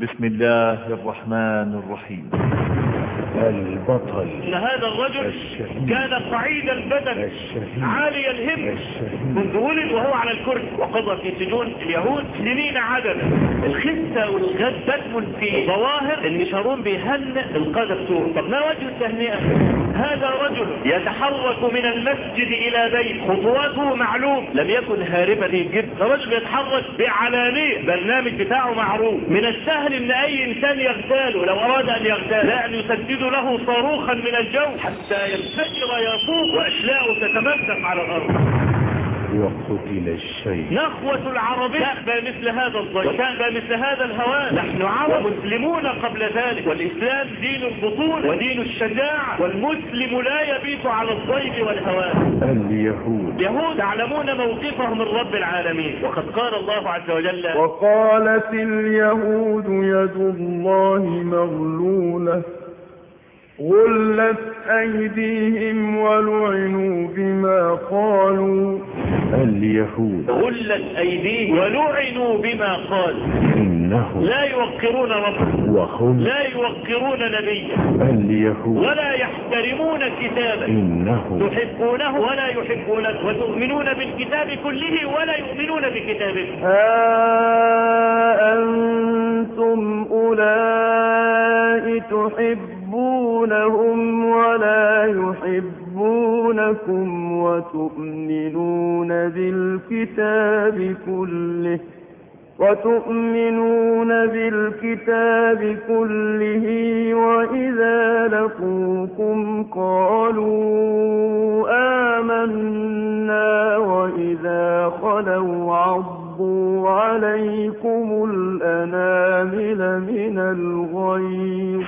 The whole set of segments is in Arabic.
بسم الله الرحمن الرحيم البطل إن هذا الرجل الشهيد. كان صعيد البدن الشهيد. عالي الهم. منذ ولد وهو على الكرسي وقضى في سجون اليهود سنين عددا الخسة والغد تكمن في ظواهر ان شارون بيهنئ القادة بتوعه طب ما وجه التهنئة هذا رجل يتحرك من المسجد إلى بيت. خطواته معلوم. لم يكن هاربا. ده رجل يتحرك بعلانية. البرنامج بتاعه معروف. من السهل إن أي إنسان يغتاله. لو أراد أن يغتال لا أن يسدد له صاروخا من الجو. حتى ينفجر يفوق واشلاءه تتمسك على الأرض. وقتل الشيء نخوة العربية. تأبى مثل هذا الضيف. وتأبى مثل هذا الهوان. نحن عرب. مسلمون قبل ذلك. والإسلام دين البطول ودين الشجاعة. والمسلم لا يبيت على الضيف والهوان. اليهود. يهود تعلمون موقفهم من رب العالمين. وقد قال الله عز وجل وقالت اليهود يد الله مغلولة. غلت أيديهم ولعنوا بما قالوا. اليهود غلت أيديهم ولعنوا بما قالوا. إنهم لا يوقرون ربهم. وهم لا يوقرون نبيه اليهود ولا يحترمون كتابه إنهم تحبونه ولا يحبونك وتؤمنون بالكتاب كله ولا يؤمنون بكتابه ها أنتم أولئك تحبونهم ولا يحبونكم وتؤمنون بالكتاب كله وتؤمنون بالكتاب كله وإذا لقوكم قالوا آمنا وإذا خلوا عضوا عليكم الأنامل من الغيظ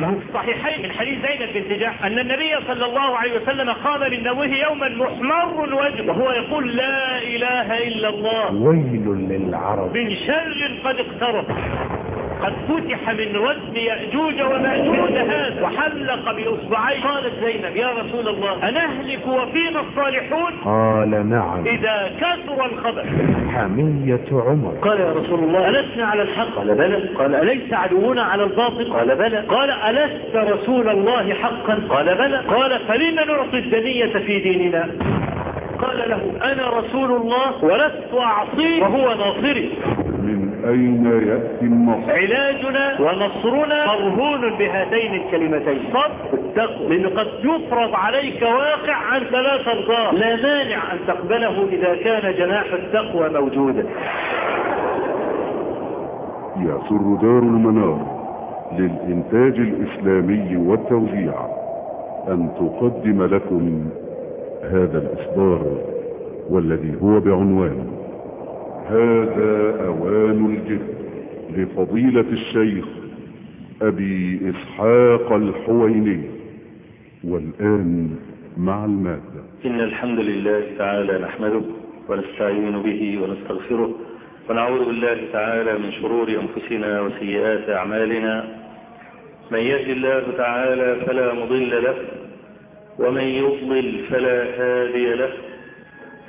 ما هو في الصحيحين من حديث زينب بنت جحش أن النبي صلى الله عليه وسلم قام من نومه يوما محمر الوجه وهو يقول لا إله إلا الله. ويل للعرب. من شر قد اقترب. قد فتح من ردم يأجوج ومأجوج هذا. وحلق بإصبعيه قالت زينب يا رسول الله أنهلك وفينا الصالحون؟ قال نعم. إذا كثر الخبث حمية عمر. قال يا رسول الله ألسنا على الحق. قال بلى. قال أليس عدونا على الباطل؟ قال بلى. قال ألست رسول الله حقا؟ قال بلى. قال فلم نعطي الدنية في ديننا؟ قال له أنا رسول الله ولست أعصيه وهو ناصري. أين يأتي النصر؟ علاجنا ونصرنا مرهون بهاتين الكلمتين. صبر التقوى لأنه قد يفرض عليك واقع عن ثلاث أرضاء لا مانع أن تقبله إذا كان جناح التقوى موجودا. يسر دار المنار للإنتاج الإسلامي والتوزيع أن تقدم لكم هذا الإصدار والذي هو بعنوان هذا أوان الجد لفضيلة الشيخ أبي إسحاق الحويني والآن مع المادة. إن الحمد لله تعالى نحمده ونستعين به ونستغفره ونعوذ بالله تعالى من شرور أنفسنا وسيئات أعمالنا. من يهد الله تعالى فلا مضل له ومن يضلل فلا هادي له.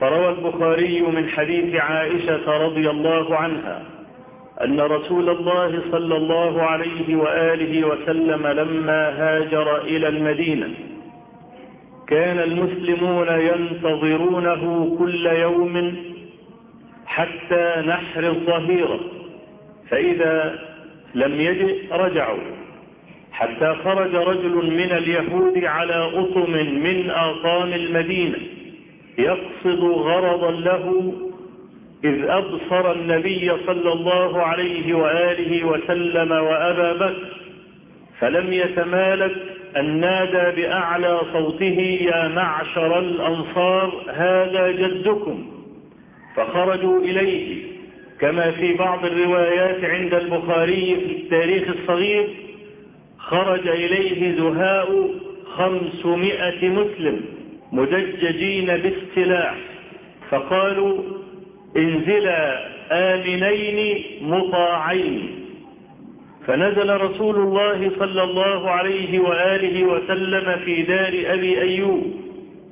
فروى البخاري من حديث عائشة رضي الله عنها أن رسول الله صلى الله عليه وآله وسلم لما هاجر إلى المدينة كان المسلمون ينتظرونه كل يوم حتى نحر الظهيرة فإذا لم يجئ رجعوا حتى خرج رجل من اليهود على أطم من آطام المدينة. يقصد غرضا له إذ أبصر النبي صلى الله عليه وآله وسلم وأبا بكر فلم يتمالك أن نادى بأعلى صوته يا معشر الأنصار هذا جدكم. فخرجوا إليه كما في بعض الروايات عند البخاري في التاريخ الصغير خرج إليه زهاء خمسمائة مسلم. مدججين بالسلاح فقالوا انزلا آمنين مطاعين. فنزل رسول الله صلى الله عليه وآله وسلم في دار أبي أيوب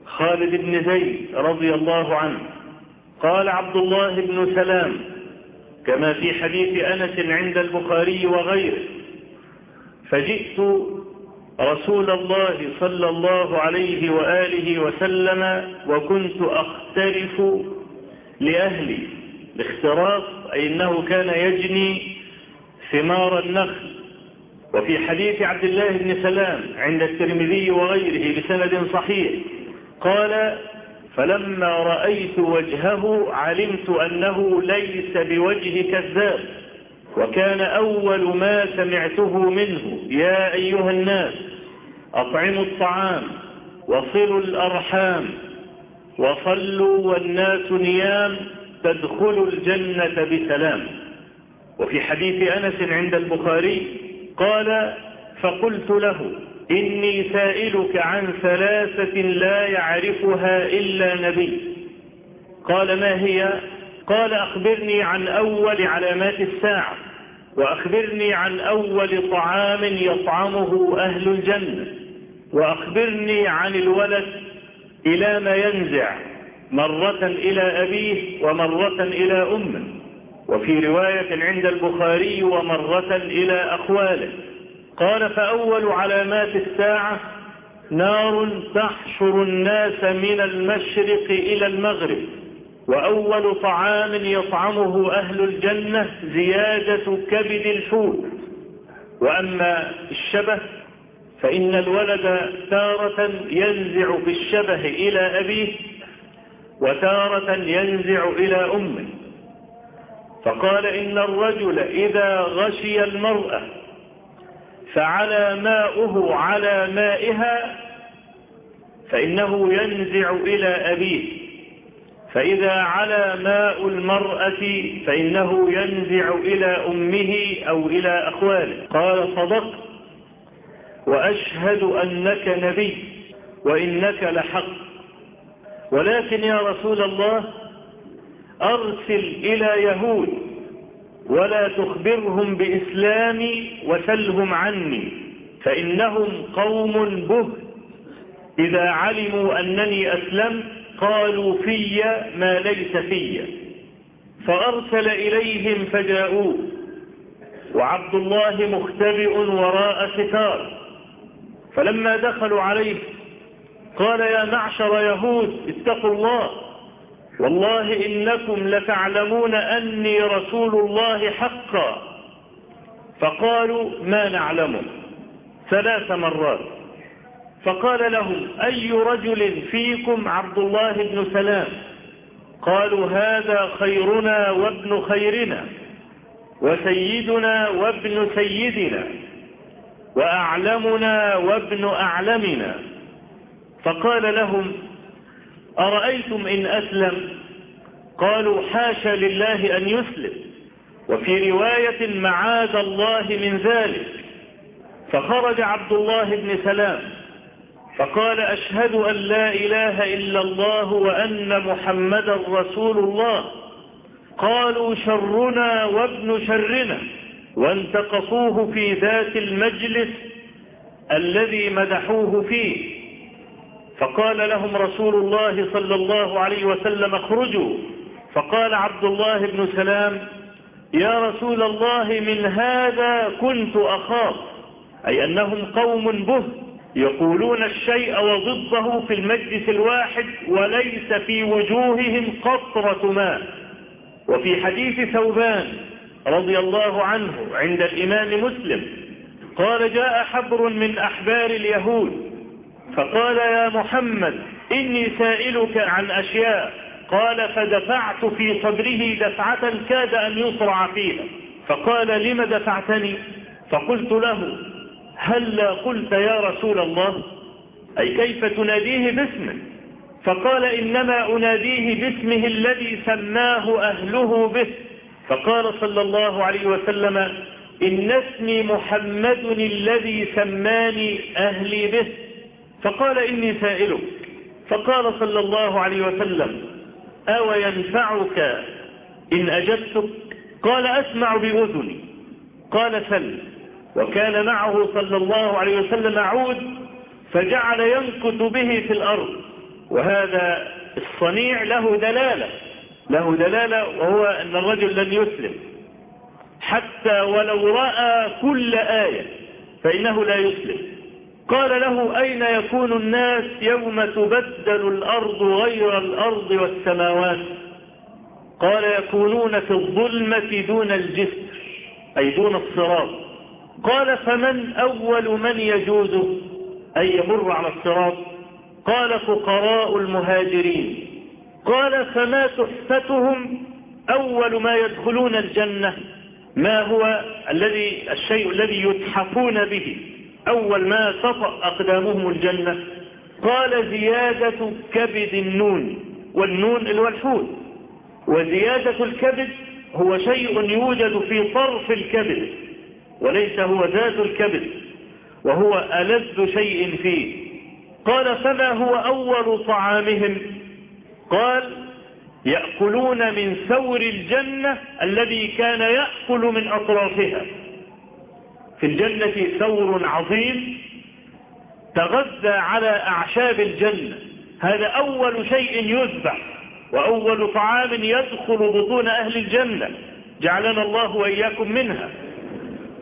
خالد بن زيد رضي الله عنه. قال عبد الله بن سلام كما في حديث أنس عند البخاري وغيره فجئت رسول الله صلى الله عليه وآله وسلم وكنت أخترف لأهلي الاختراف أي أنه كان يجني ثمار النخل. وفي حديث عبد الله بن سلام عند الترمذي وغيره بسند صحيح قال فلما رأيت وجهه علمت أنه ليس بوجه كذاب وكان أول ما سمعته منه يا أيها الناس أطعموا الطعام وصلوا الأرحام وصلوا والناس نيام تدخلوا الجنة بسلام. وفي حديث أنس عند البخاري قال فقلت له إني سائلك عن ثلاثة لا يعرفها إلا نبي. قال ما هي؟ قال أخبرني عن أول علامات الساعة وأخبرني عن أول طعام يطعمه أهل الجنة. وأخبرني عن الولد إلى ما ينزع مرة إلى أبيه ومرة إلى أمه. وفي رواية عند البخاري ومرة إلى أخواله. قال فأول علامات الساعة نار تحشر الناس من المشرق إلى المغرب. وأول طعام يطعمه أهل الجنة زيادة كبد الحوت. وأما الشبه فإن الولد تارة ينزع بالشبه إلى أبيه وتارة ينزع إلى أمه. فقال إن الرجل إذا غشي المرأة فعلى ماؤه على مائها فإنه ينزع إلى أبيه. فإذا على ماء المرأة فإنه ينزع إلى أمه أو إلى أخواله. قال صدقت وأشهد أنك نبي وإنك لحق. ولكن يا رسول الله أرسل إلى يهود ولا تخبرهم بإسلامي وسلهم عني فإنهم قوم به. إذا علموا أنني أسلمت قالوا في ما ليس في. فأرسل إليهم فجاءوه. وعبد الله مختبئ وراء ستار. فلما دخلوا عليه قال يا معشر يهود اتقوا الله. والله إنكم لتعلمون أني رسول الله حقا. فقالوا ما نعلمه ثلاث مرات. فقال لهم أي رجل فيكم عبد الله بن سلام؟ قالوا هذا خيرنا وابن خيرنا وسيدنا وابن سيدنا. وأعلمنا وابن أعلمنا. فقال لهم أرأيتم إن أسلم؟ قالوا حاشا لله أن يسلم. وفي رواية معاذ الله من ذلك. فخرج عبد الله بن سلام. فقال أشهد أن لا إله إلا الله وأن محمدا رسول الله. قالوا شرنا وابن شرنا. وانتقصوه في ذات المجلس الذي مدحوه فيه. فقال لهم رسول الله صلى الله عليه وسلم اخرجوا. فقال عبد الله بن سلام يا رسول الله من هذا كنت أخاف. أي أنهم قوم به يقولون الشيء وضده في المجلس الواحد وليس في وجوههم قطرة ماء. وفي حديث ثوبان رضي الله عنه عند الإمام مسلم قال جاء حبر من أحبار اليهود فقال يا محمد إني سائلك عن أشياء. قال فدفعت في صدره دفعة كاد أن يصرع فيها. فقال لم دفعتني؟ فقلت له هلا قلت يا رسول الله؟ أي كيف تناديه باسمه؟ فقال إنما أناديه باسمه الذي سماه أهله به. فقال صلى الله عليه وسلم إن اسمي محمد الذي سماني أهلي به. فقال إني سائلك. فقال صلى الله عليه وسلم أو ينفعك إن أجبتك؟ قال أسمع بأذني. قال سل. وكان معه صلى الله عليه وسلم عود فجعل ينكت به في الأرض. وهذا الصنيع له دلالة. له دلالة وهو أن الرجل لن يسلم. حتى ولو رأى كل آية فإنه لا يسلم. قال له أين يكون الناس يوم تبدل الأرض غير الأرض والسماوات؟ قال يكونون في الظلمة دون الجسر أي دون الصراط. قال فمن أول من يجوز أي يمر على الصراط؟ قال فقراء المهاجرين. قال فما تحفتهم أول ما يدخلون الجنة؟ ما هو الذي الشيء الذي يتحفون به؟ أول ما تطأ أقدامهم الجنة؟ قال زيادة كبد النون والنون الوالحوت وزيادة الكبد هو شيء يوجد في طرف الكبد وليس هو ذات الكبد وهو ألذ شيء فيه. قال فما هو أول طعامهم؟ قال يأكلون من ثور الجنة الذي كان يأكل من أطرافها. في الجنة ثور عظيم تغذى على أعشاب الجنة. هذا أول شيء يذبح وأول طعام يدخل بطون أهل الجنة. جعلنا الله وإياكم منها.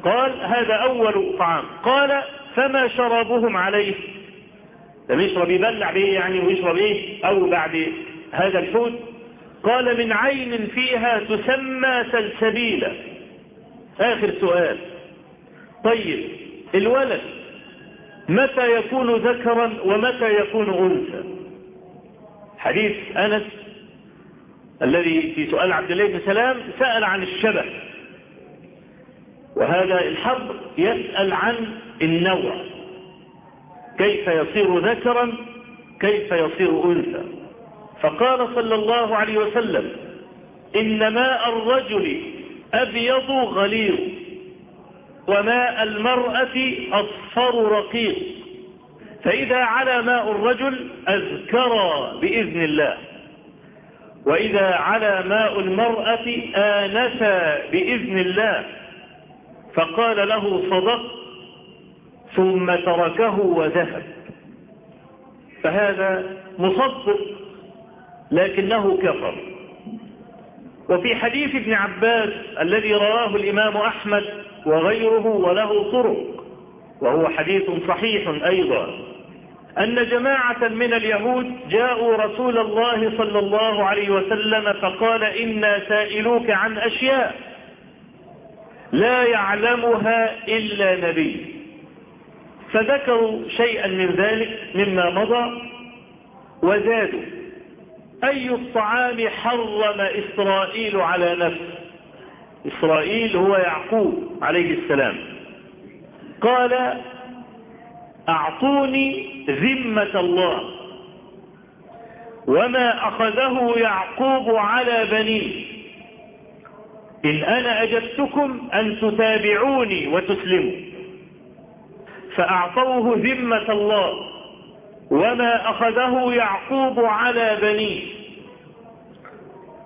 قال هذا أول طعام. قال فما شرابهم عليه؟ لم يشرب يبلع به يعني ويشرب إيه؟ أو بعد هذا الحوت قال من عين فيها تسمى سلسبيلا آخر سؤال. طيب الولد متى يكون ذكرا ومتى يكون أنثى؟ حديث أنس الذي في سؤال عبد الله بن سلام سأل عن الشبه. وهذا الحبر يسأل عن النوع. كيف يصير ذكرا؟ كيف يصير أنثى؟ فقال صلى الله عليه وسلم إن ماء الرجل أبيض غليظ وماء المرأة أصفر رقيق. فإذا على ماء الرجل أذكر بإذن الله. وإذا على ماء المرأة آنس بإذن الله. فقال له صدق ثم تركه وذهب. فهذا مصدق. لكنه كفر. وفي حديث ابن عباس الذي رواه الإمام أحمد وغيره وله طرق وهو حديث صحيح أيضا أن جماعة من اليهود جاءوا رسول الله صلى الله عليه وسلم فقال إنا سائلوك عن أشياء لا يعلمها إلا نبي. فذكروا شيئا من ذلك مما مضى وزادوا. أي الطعام حرم إسرائيل على نفسه؟ إسرائيل هو يعقوب عليه السلام. قال أعطوني ذمة الله. وما أخذه يعقوب على بنيه إن أنا أجبتكم أن تتابعوني وتسلموا. فأعطوه ذمة الله. وما أخذه يعقوب على بنيه.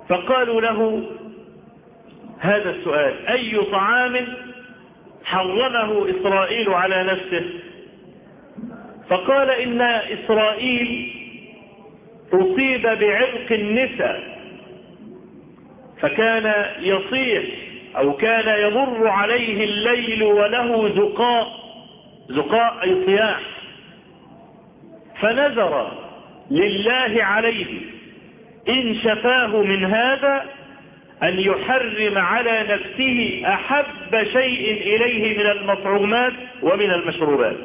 فقالوا له هذا السؤال أي طعام حرمه إسرائيل على نفسه؟ فقال إن إسرائيل أصيب بعرق النساء فكان يصيح أو كان يمر عليه الليل وله زقاء زقاء أي صياح. فنذر لله عليه إن شفاه من هذا أن يحرم على نفسه أحب شيء إليه من المطعومات ومن المشروبات.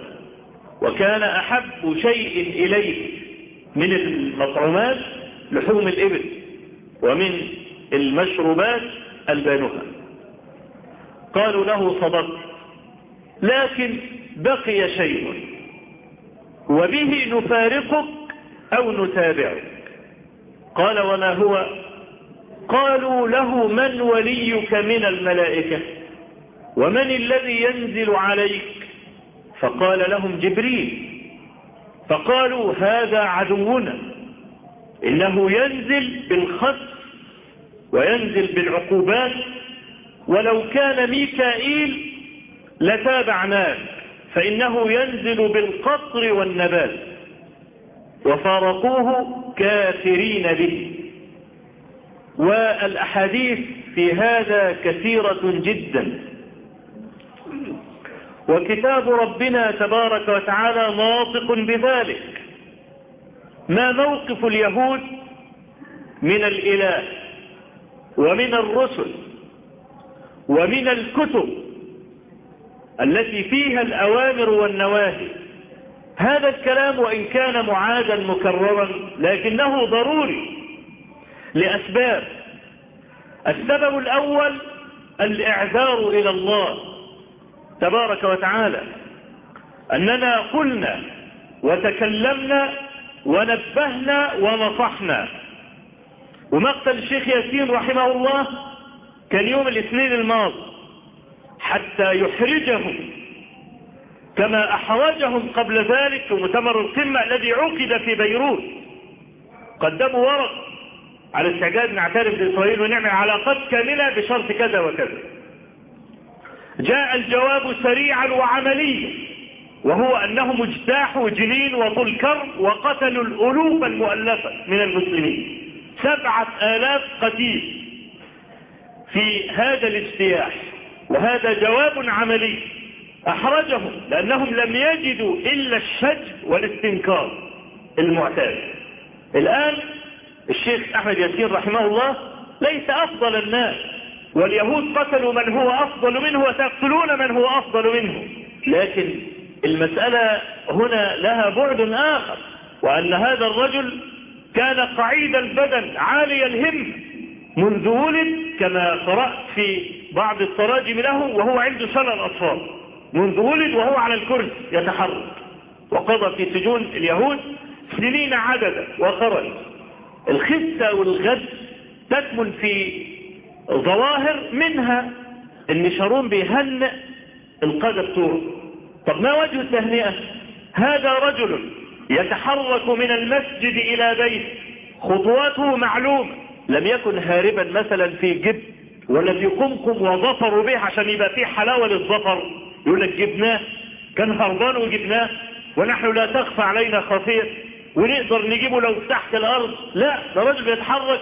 وكان أحب شيء إليه من المطعومات لحوم الإبل ومن المشروبات البانها قالوا له صدقت لكن بقي شيء. وبه نفارقك أو نتابعك. قال وما هو؟ قالوا له من وليك من الملائكة؟ ومن الذي ينزل عليك؟ فقال لهم جبريل. فقالوا هذا عدونا. إنه ينزل بالخط وينزل بالعقوبات. ولو كان ميكائيل لتابعناه فإنه ينزل بالقطر والنبات. وفارقوه كافرين به. والأحاديث في هذا كثيرة جدا. وكتاب ربنا تبارك وتعالى ناطق بذلك. ما موقف اليهود من الإله ومن الرسل ومن الكتب التي فيها الأوامر والنواهي. هذا الكلام وإن كان معادا مكررا لكنه ضروري لأسباب. السبب الأول الإعذار إلى الله تبارك وتعالى. أننا قلنا وتكلمنا ونبهنا ونصحنا ومقتل الشيخ ياسين رحمه الله كان يوم الاثنين الماضي. حتى يحرجهم كما أحرجهم قبل ذلك في مؤتمر القمة الذي عقد في بيروت. قدموا ورق على استعداد نعترف بإسرائيل ونعمل علاقات كاملة بشرط كذا وكذا. جاء الجواب سريعا وعمليا وهو أنهم اجتاحوا جنين وطل كرب وقتلوا الألوف المؤلفة من المسلمين. سبعة آلاف قتيل في هذا الاجتياح. وهذا جواب عملي. أحرجهم لأنهم لم يجدوا إلا الشج والاستنكار المعتاد. الآن الشيخ أحمد ياسين رحمه الله ليس أفضل الناس واليهود قتلوا من هو أفضل منه وتقتلون من هو أفضل منه. لكن المسألة هنا لها بعد آخر وأن هذا الرجل كان قعيد البدن عالي الهم منذ ولد كما قرأت في بعض التراجم له وهو عنده شلل أطفال منذ ولد وهو على الكرسي يتحرك. وقضى في سجون اليهود سنين عددا وخرج الخسة والغد تكمن في ظواهر منها إن شارون بيهنئ القادة بتوعه طب ما وجه التهنئة؟ هذا رجل يتحرك من المسجد إلى بيت. خطواته معلومة. لم يكن هاربا مثلا في جب ولا في قمقم وظفروا به عشان يبقى فيه حلاوة للظفر. يقول لك جبناه كان هربان وجبناه. ونحن لا تخفى علينا خافية ونقدر نجيبه لو تحت الأرض. لا ده راجل بيتحرك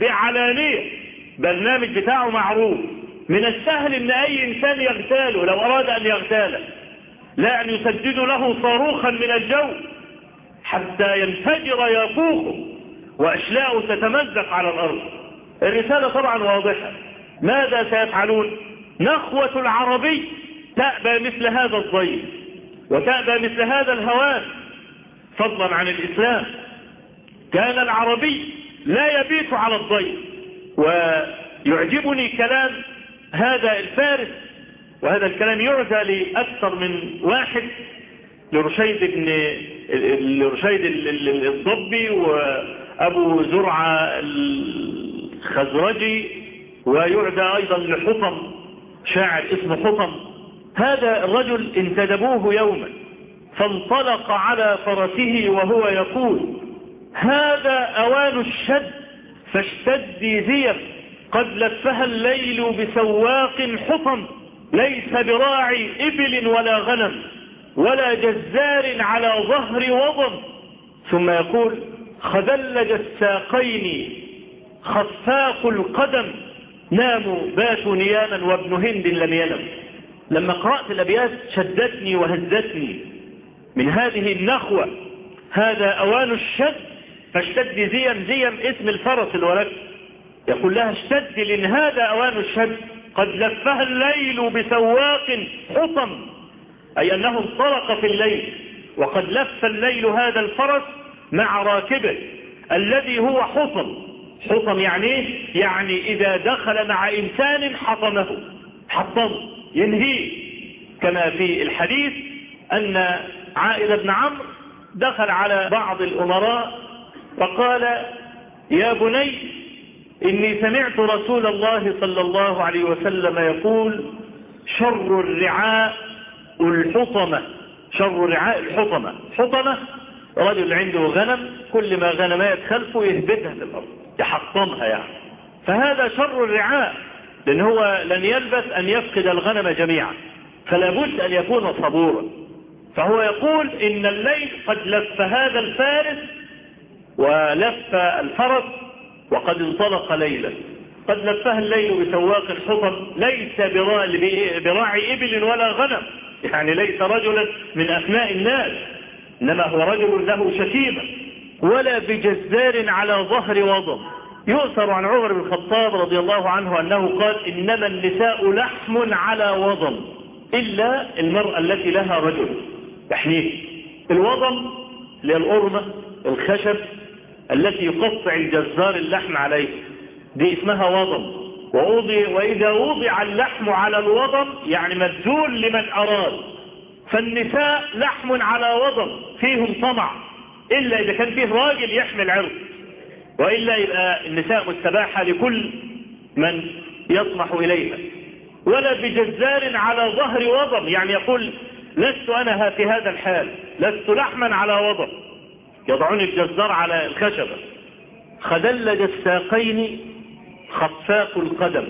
بعلانية. برنامج بتاعه معروف. من السهل إن أي إنسان يغتاله لو أراد أن يغتاله. لا أن يسددوا له صاروخا من الجو. حتى ينفجر يافوخه وأشلاءه تتمزق على الأرض. الرسالة طبعا واضحة. ماذا سيفعلون؟ نخوة العربي تأبى مثل هذا الضيف وتأبى مثل هذا الهوان. فضلا عن الإسلام. كان العربي لا يبيت على الضيف ويعجبني كلام هذا الفارس وهذا الكلام يعزى لأكثر من واحد لرشيد بن لرشيد الضبي وأبو زرعة الخزرجي ويعزى أيضا لحطم شاعر اسمه حطم. هذا الرجل انتدبوه يوما فانطلق على فرسه وهو يقول هذا أوان الشد فاشتدي زيف قد لفها الليل بسواق حطم ليس براعي إبل ولا غنم ولا جزار على ظهر وضم. ثم يقول خدلج الساقين خفاق القدم ناموا باتوا نياما وابن هند لم ينم. لما قرأت الأبيات شدتني وهزتني. من هذه النخوة هذا أوان الشد فاشتد زيم زيم اسم الفرس الورك يقول لها اشتد لأن هذا أوان الشد. قد لفها الليل بسواق حطم أي أنه انطلق في الليل. وقد لف الليل هذا الفرس مع راكبه الذي هو حطم. حطم يعني إيه؟ يعني إذا دخل مع إنسان حطمه. حطم. ينهيه. كما في الحديث أن عائل بن عمرو دخل على بعض الأمراء فقال يا بني إني سمعت رسول الله صلى الله عليه وسلم يقول شر الرعاء الحطمة. شر الرعاء الحطمة. حطمة رجل عنده غنم كل ما غنمات خلفه يهبتها في الأرض. يحطمها يعني. فهذا شر الرعاء لأن هو لن يلبث أن يفقد الغنم جميعا فلا بد أن يكون صبورا. فهو يقول إن الليل قد لف هذا الفارس ولف الفرس وقد انطلق ليلا. قد لفها الليل بسواق الحطم ليس براعي إبل ولا غنم. يعني ليس رجلا من أثناء الناس إنما هو رجل له شتيمة ولا بجزار على ظهر وضم. يؤثر عن عمر بن الخطاب رضي الله عنه أنه قال إنما النساء لحم على وضم إلا المرأة التي لها رجل. تحنيه الوضم الأرمة الخشب التي يقطع الجزار اللحم عليه. دي اسمها وضم. ووضع وإذا وضع اللحم على الوضم يعني مبذول لمن أراد. فالنساء لحم على وضم فيهم طمع. إلا إذا كان فيه راجل يحمل عرض وإلا يبقى النساء مستباحة لكل من يطمح إليها. ولا بجزار على ظهر وضم يعني يقول لست أنا في هذا الحال لست لحما على وضم. يضعون الجزار على الخشبة. خدلج الساقين خفاق القدم.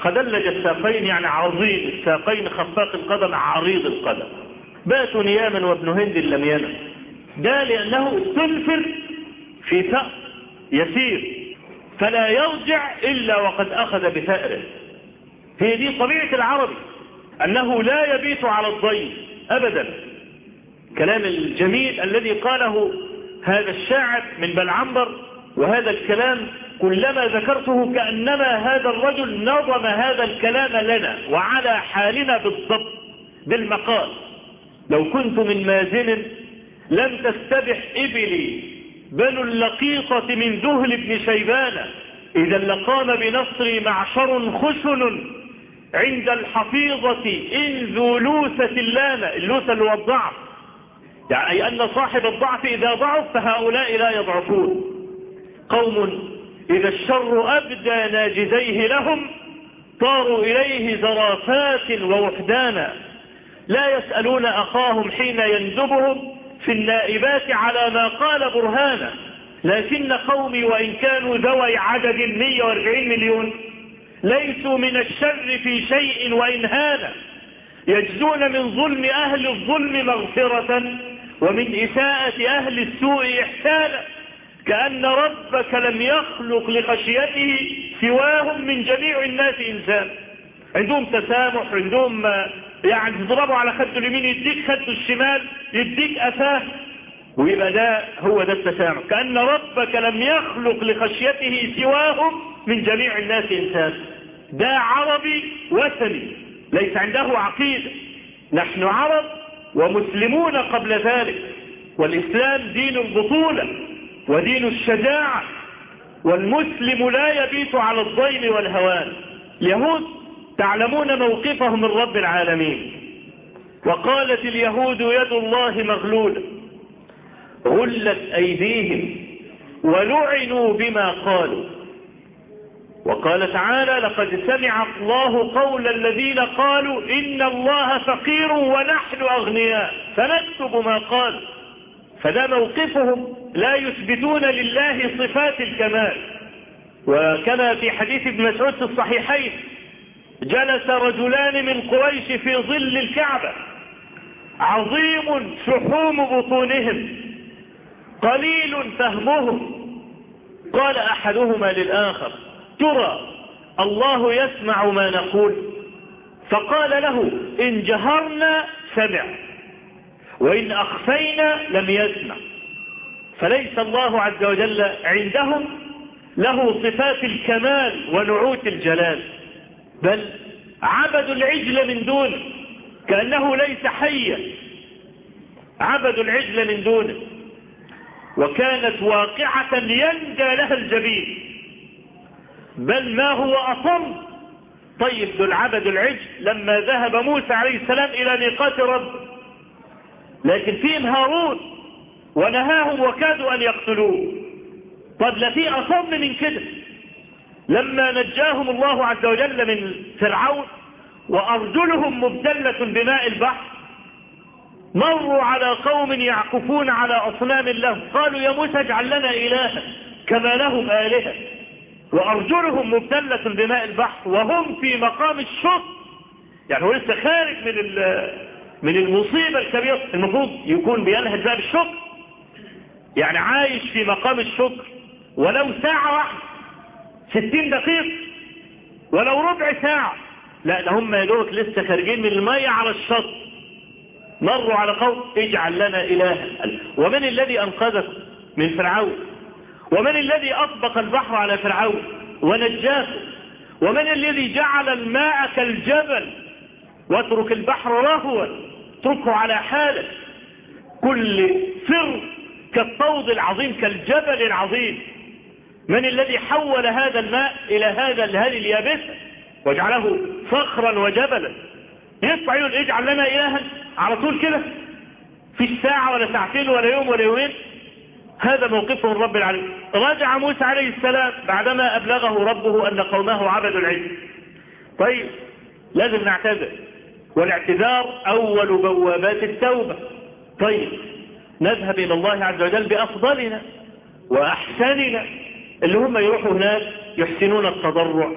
خدلج الساقين يعني عظيم الساقين خفاق القدم عريض القدم. باتوا نياما وابن هند لم ينم. ده لأنه استنفر في ثأر يسير فلا يرجع إلا وقد أخذ بثأره. هي دي طبيعة العربي أنه لا يبيت على الضيف أبدا. كلام الجميل الذي قاله هذا الشاعر من بلعنبر وهذا الكلام كلما ذكرته كأنما هذا الرجل نظم هذا الكلام لنا وعلى حالنا بالضبط بالمقال. لو كنت من مازن لم تستبح إبلي بنو اللقيطة من ذهل بن شيبان. إذا لقام بنصري معشر خشن عند الحفيظة إن ذو لوثة اللانة اللوثة اللي هو الضعف. يعني أي أن صاحب الضعف إذا ضعف فهؤلاء لا يضعفون. قوم إذا الشر أبدى ناجزيه لهم طاروا إليه زرافات ووحدانا. لا يسألون أخاهم حين يندبهم في النائبات على ما قال برهانا لكن قومي وإن كانوا ذوي عدد 140 مليون ليسوا من الشر في شيء وإن هانا يجزون من ظلم أهل الظلم مغفرة ومن إساءة أهل السوء إحسانا كأن ربك لم يخلق لخشيته سواهم من جميع الناس إنسان. عندهم تسامح عندهم يعني تضربوا على خده اليمين يديك خده الشمال يديك أفاه ويبقى ده هو ده التسامح كأن ربك لم يخلق لخشيته سواهم من جميع الناس إنسان. ده عربي وثني ليس عنده عقيدة نحن عرب ومسلمون قبل ذلك والإسلام دين البطولة ودين الشجاعة والمسلم لا يبيت على الضيم والهوان. اليهود تعلمون موقفهم من رب العالمين. وقالت اليهود يد الله مغلولة غلت أيديهم ولعنوا بما قالوا. وقال تعالى لقد سمع الله قول الذين قالوا إن الله فقير ونحن أغنياء. فنكتب ما قالوا. فده موقفهم لا يثبتون لله صفات الكمال. وكما في حديث ابن مسعود في الصحيحين جلس رجلان من قريش في ظل الكعبة. عظيم شحوم بطونهم. قليل فهمهم. قال أحدهما للآخر ترى الله يسمع ما نقول. فقال له إن جهرنا سمع وإن أخفينا لم يسمع. فليس الله عز وجل عندهم. له صفات الكمال ونعوت الجلال. بل عبدوا العجل من دونه كأنه ليس حيا. عبدوا العجل من دونه وكانت واقعة يندى لها الجبين. بل ما هو أصم؟ طيب دول عبدوا العجل لما ذهب موسى عليه السلام إلى ميقات رب. لكن فيهم هارون ونهاهم وكادوا أن يقتلوه. طب لا في أصم من كده؟ لما نجاهم الله عز وجل من فرعون وأرجلهم مبتلة بماء البحر مروا على قوم يعكفون على أصنام لهم قالوا يا موسى اجعل لنا إلها كما لهم آلهة. وأرجلهم مبتلة بماء البحر وهم في مقام الشكر يعني هو لسه خارج من من المصيبة الكبيرة. المفروض يكون بينهج باب الشكر يعني عايش في مقام الشكر ولو ساعة واحدة ستين دقيقة ولو ربع ساعة. لا ده هم يدوك لسه خارجين من المية على الشط. مروا على قوم اجعل لنا إلها. ومن الذي أنقذكم من فرعون. ومن الذي أطبق البحر على فرعون؟ ونجاكم ومن الذي جعل الماء كالجبل؟ واترك البحر رهوا. اتركه على حاله كل سر كالطود العظيم كالجبل العظيم. من الذي حول هذا الماء إلى هذا هذه اليابسة وجعله صخرا وجبلا. يطلع يقول اجعل لنا إلها. على طول كده. في ساعة ولا ساعتين ولا يوم ولا يومين. هذا موقفه الرب العالمين. رجع موسى عليه السلام بعدما أبلغه ربه أن قومه عبدوا العلم. طيب لازم نعتذر. والاعتذار أول بوابات التوبة. طيب نذهب إلى الله عز وجل بأفضلنا وأحسننا. اللي هم يروحوا هناك يحسنون التضرع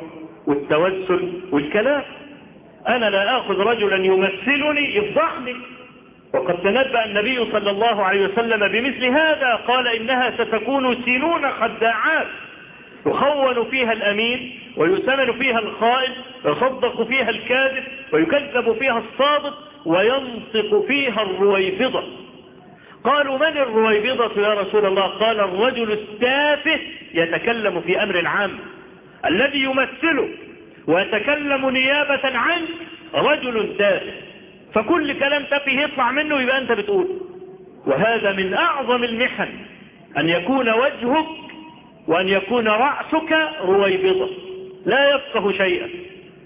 والتوسل والكلام. أنا لا أخذ رجلا يمثلني يفضحني وقد تنبأ النبي صلى الله عليه وسلم بمثل هذا قال إنها ستكون سنون خداعات. يخون فيها الأمين ويسمن فيها الخائن ويصدق فيها الكاذب ويكذب فيها الصادق وينطق فيها الرويبضة. قالوا من الرويبضة يا رسول الله؟ قال الرجل التافه يتكلم في أمر العام. الذي يمثله ويتكلم نيابة عن رجل تافه. فكل كلام تافه يطلع منه يبقى أنت بتقول. وهذا من أعظم المحن أن يكون وجهك وأن يكون رأسك رويبضة لا يفقه شيئا.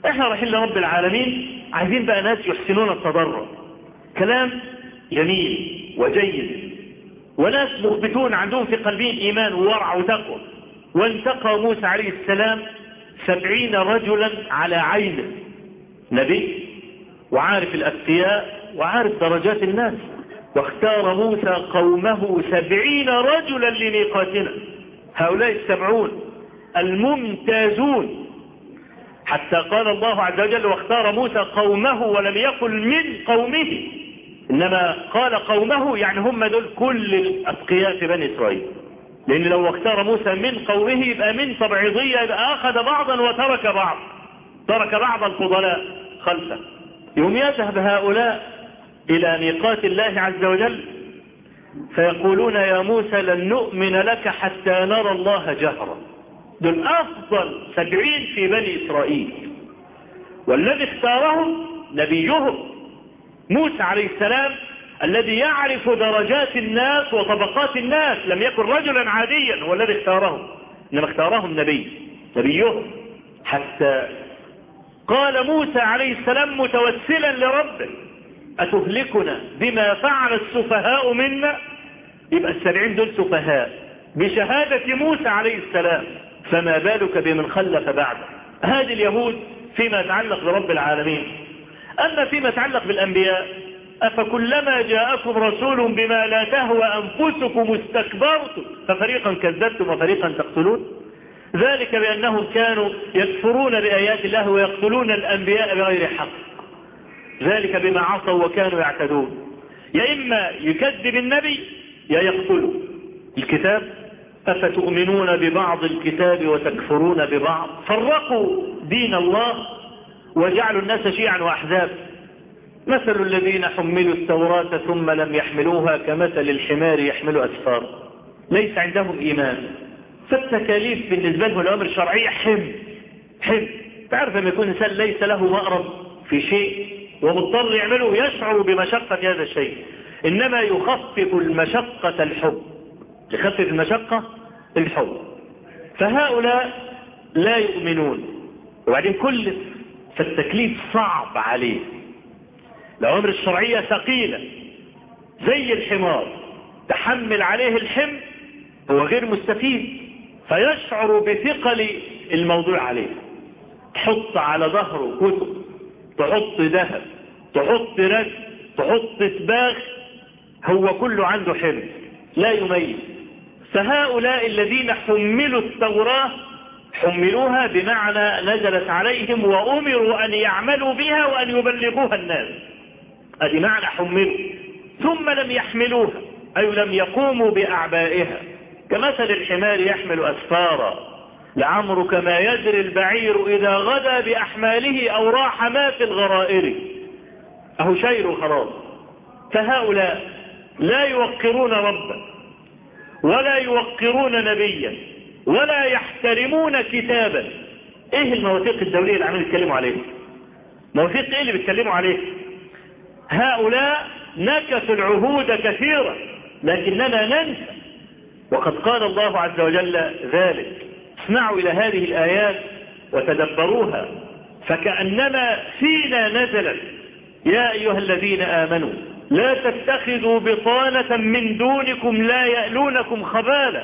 إحنا رايحين لرب العالمين عايزين بقى ناس يحسنون التضرع. كلام جميل وجيد. وناس مخبتون عندهم في قلبهم إيمان وورع وتقوى. وانتقى موسى عليه السلام سبعين رجلا على عينه نبي وعارف الأتقياء وعارف درجات الناس. واختار موسى قومه سبعين رجلا لميقاتنا. هؤلاء السبعون الممتازون. حتى قال الله عز وجل واختار موسى قومه ولم يقل من قومه. إنما قال قومه يعني هم دول كل الأتقياء في بني إسرائيل. لأن لو اختار موسى من قومه يبقى من تبعيضية يبقى أخذ بعضا وترك بعض. ترك بعض الفضلاء خلفه. يوم يذهب هؤلاء إلى ميقات الله عز وجل فيقولون يا موسى لن نؤمن لك حتى نرى الله جهرا. دول أفضل سبعين في بني إسرائيل. والذي اختارهم نبيهم. موسى عليه السلام الذي يعرف درجات الناس وطبقات الناس لم يكن رجلا عاديا هو الذي اختارهم إنما اختارهم نبي نبيهم حتى قال موسى عليه السلام متوسلا لربه أتهلكنا بما فعل السفهاء منا؟ يبقى السبعين دول سفهاء. بشهادة موسى عليه السلام فما بالك بمن خلف بعده؟ هذه اليهود فيما يتعلق برب العالمين. أما فيما يتعلق بالأنبياء أفكلما جاءكم رسول بما لا تهوى أنفسكم استكبرتم ففريقا كذبتم وفريقا تقتلون؟ ذلك بأنهم كانوا يكفرون بآيات الله ويقتلون الأنبياء بغير حق. ذلك بما عصوا وكانوا يعتدون. يا إما يكذب النبي يا يقتله الكتاب أفتؤمنون ببعض الكتاب وتكفرون ببعض؟ فرقوا دين الله وجعلوا الناس شيعا وأحزاب. مثل الذين حملوا التوراة ثم لم يحملوها كمثل الحمار يحمل أسفار. ليس عندهم إيمان. فالتكاليف بالنسبة لهم الأمر الشرعية حم حم تعرف لما يكون إنسان ليس له مأرب في شيء ومضطر يعمله يشعر بمشقة هذا الشيء. إنما يخفف المشقة الحب. يخفف المشقة الحب. فهؤلاء لا يؤمنون. وبعدين كل فالتكليف صعب عليه. الأوامر الشرعية ثقيلة زي الحمار تحمل عليه الحمل هو غير مستفيد فيشعر بثقل الموضوع عليه. تحط على ظهره كتب تحط ذهب تحط رد تحط سباغ هو كله عنده حمل لا يميز. فهؤلاء الذين حملوا التوراة حملوها بمعنى نزلت عليهم وأمروا أن يعملوا بها وأن يبلغوها الناس. هذه معنى حملوا. ثم لم يحملوها أي لم يقوموا بأعبائها. كمثل الحمار يحمل أسفارا. لعمرك ما يجري البعير إذا غدا بأحماله أو راح ما في الغرائر. أهو شير خلاص فهؤلاء لا يوقرون ربا ولا يوقرون نبيا. ولا يحترمون كتابا. إيه المواثيق الدولية اللي عمالين يتكلموا عليها مواثيق إيه اللي بيتكلموا عليها هؤلاء نكثوا العهود كثيرا لكننا ننسى. وقد قال الله عز وجل ذلك. اسمعوا إلى هذه الآيات وتدبروها. فكأنما فينا نزلت يا أيها الذين آمنوا لا تتخذوا بطانة من دونكم لا يألونكم خبالا.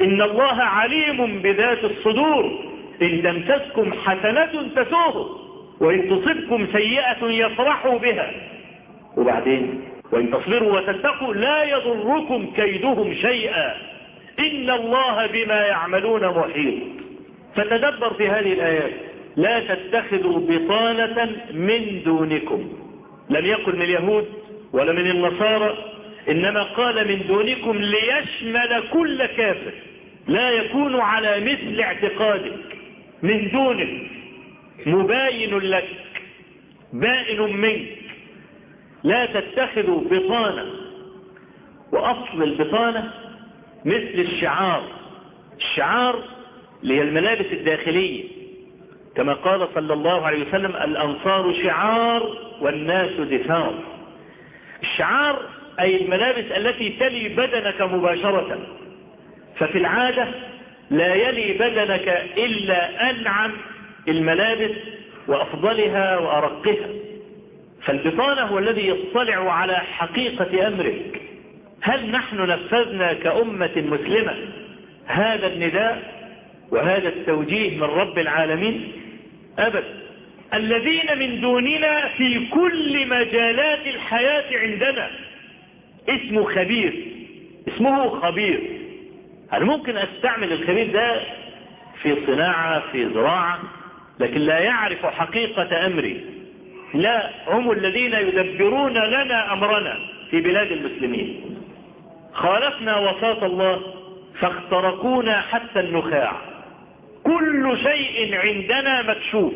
إن الله عليم بذات الصدور. إن تمسسكم حسنة تسوهم وإن تصبكم سيئة يفرحوا بها. وبعدين وإن تصبروا وتتقوا لا يضركم كيدهم شيئا. إن الله بما يعملون محيط. فتدبر في هذه الآيات لا تتخذوا بطانة من دونكم. لم يقل من اليهود ولا من النصارى إنما قال من دونكم ليشمل كل كافر. لا يكون على مثل اعتقادك. من دونك. مباين لك. بائن منك. لا تتخذوا بطانة. وأصل البطانة مثل الشعار. الشعار اللي هي الملابس الداخلية. كما قال صلى الله عليه وسلم الأنصار شعار والناس دثار. الشعار أي الملابس التي تلي بدنك مباشرة. ففي العادة لا يلي بدنك إلا أنعم الملابس وأفضلها وأرقها. فالبطانة هو الذي يطلع على حقيقة أمرك. هل نحن نفذنا كأمة مسلمة هذا النداء وهذا التوجيه من رب العالمين؟ أبدا الذين من دوننا في كل مجالات الحياة عندنا اسمه خبير. اسمه خبير. أنا ممكن أستعمل الخبير ده في صناعة في زراعة؟ لكن لا يعرف حقيقة أمري. لا هم الذين يدبرون لنا أمرنا في بلاد المسلمين. خالفنا وساط الله فاخترقونا حتى النخاع. كل شيء عندنا مكشوف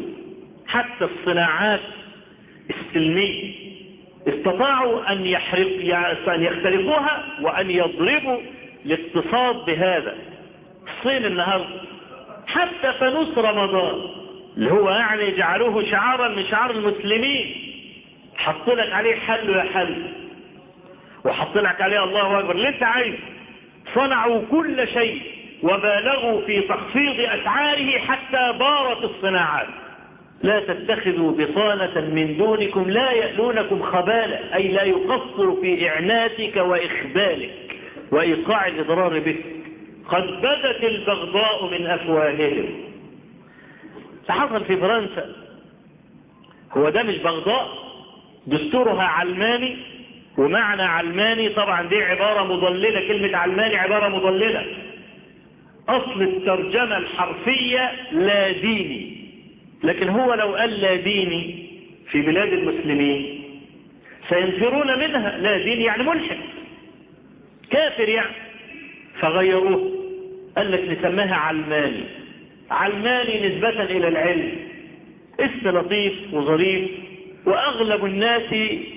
حتى الصناعات السلمية. استطاعوا أن, يحرق أن يخترقوها وأن يضربوا الاقتصاد بهذا. الصين النهاردة حتى فانوس رمضان اللي هو يعني جعلوه شعارا من شعار المسلمين. حط لك عليه حل يا حل. وحط لك عليه الله أكبر. انت عايز. صنعوا كل شيء وبالغوا في تخفيض أسعاره حتى بارت الصناعات. لا تتخذوا بطانة من دونكم لا يألونكم خبالا أي لا يقصر في إعناتك وإخبالك وإيقاع الإضرار بك. قد بدت البغضاء من أفواههم. فحصل في فرنسا هو ده مش بغضاء دستورها علماني ومعنى علماني طبعا دي عبارة مضللة كلمة علماني عبارة مضللة. أصل الترجمة الحرفية لا ديني. لكن هو لو قال لا ديني في بلاد المسلمين سينفرون منها لا دين يعني ملحد. كافر يعني. فغيروه. قال لك نسميها علماني. علماني نسبة إلى العلم. اسم لطيف وظريف وأغلب الناس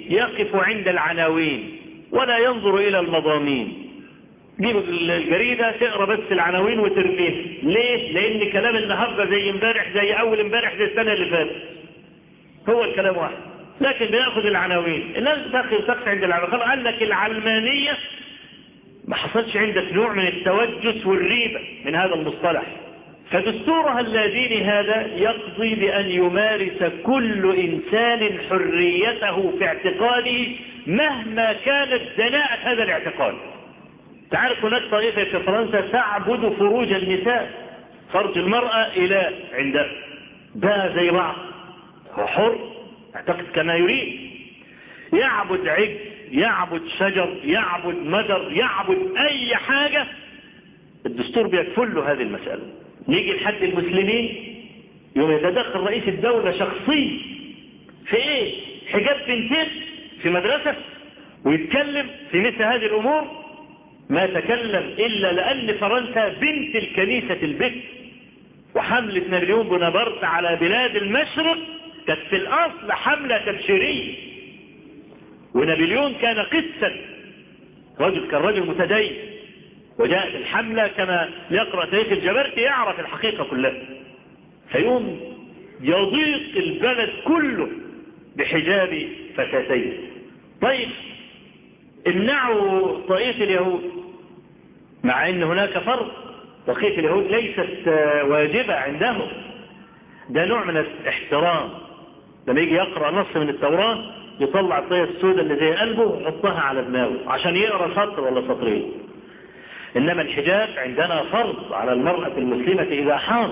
يقف عند العناوين ولا ينظر إلى المضامين. جيب الجريدة تقرأ بس العناوين وترميها. ليه؟ لأن كلام النهاردة زي امبارح زي أول امبارح زي السنة اللي فاتت. هو الكلام واحد. لكن بيأخذ العناوين. الناس بتاخذ تقف عند العناوين. خلاص قال لك العلمانية ما حصلش عندك نوع من التوجس والريبة من هذا المصطلح. فدستورها اللاديني هذا يقضي بأن يمارس كل إنسان حريته في اعتقاده مهما كانت دناءة هذا الاعتقاد. تعرف هناك طائفة في فرنسا تعبد فروج النساء؟ فرج المرأة إلى عندها ده زي بعض. هو حر اعتقد كما يريد. يعبد عجل يعبد شجر يعبد مدر يعبد أي حاجة. الدستور بيكفل له هذه المسألة. نيجي لحد المسلمين يوم يتدخل رئيس الدولة شخصيا في إيه؟ حجاب بنتين في مدرسة ويتكلم في مثل هذه الأمور. ما تكلم إلا لأن فرنسا بنت الكنيسة البكر وحملة نابليون بونابرت على بلاد المشرق كانت في الأصل حملة تبشيرية. ونابليون كان قسا. رجل كان رجل متدين. وجاءت الحملة كما يقرأ تاريخ الجبرتي يعرف الحقيقة كلها. فيوم يضيق البلد كله بحجاب فتاتين. طيب امنعوا طائفة اليهود. مع إن هناك فرق. طائفة اليهود ليست واجبة عندهم. ده نوع من الاحترام. لما يجي يقرأ نص من التوراة يطلع الطية السوداء اللي زي قلبه ويحطها على دماغه عشان يقرأ سطر ولا سطرين. إنما الحجاب عندنا فرض على المرأة المسلمة إذا حاض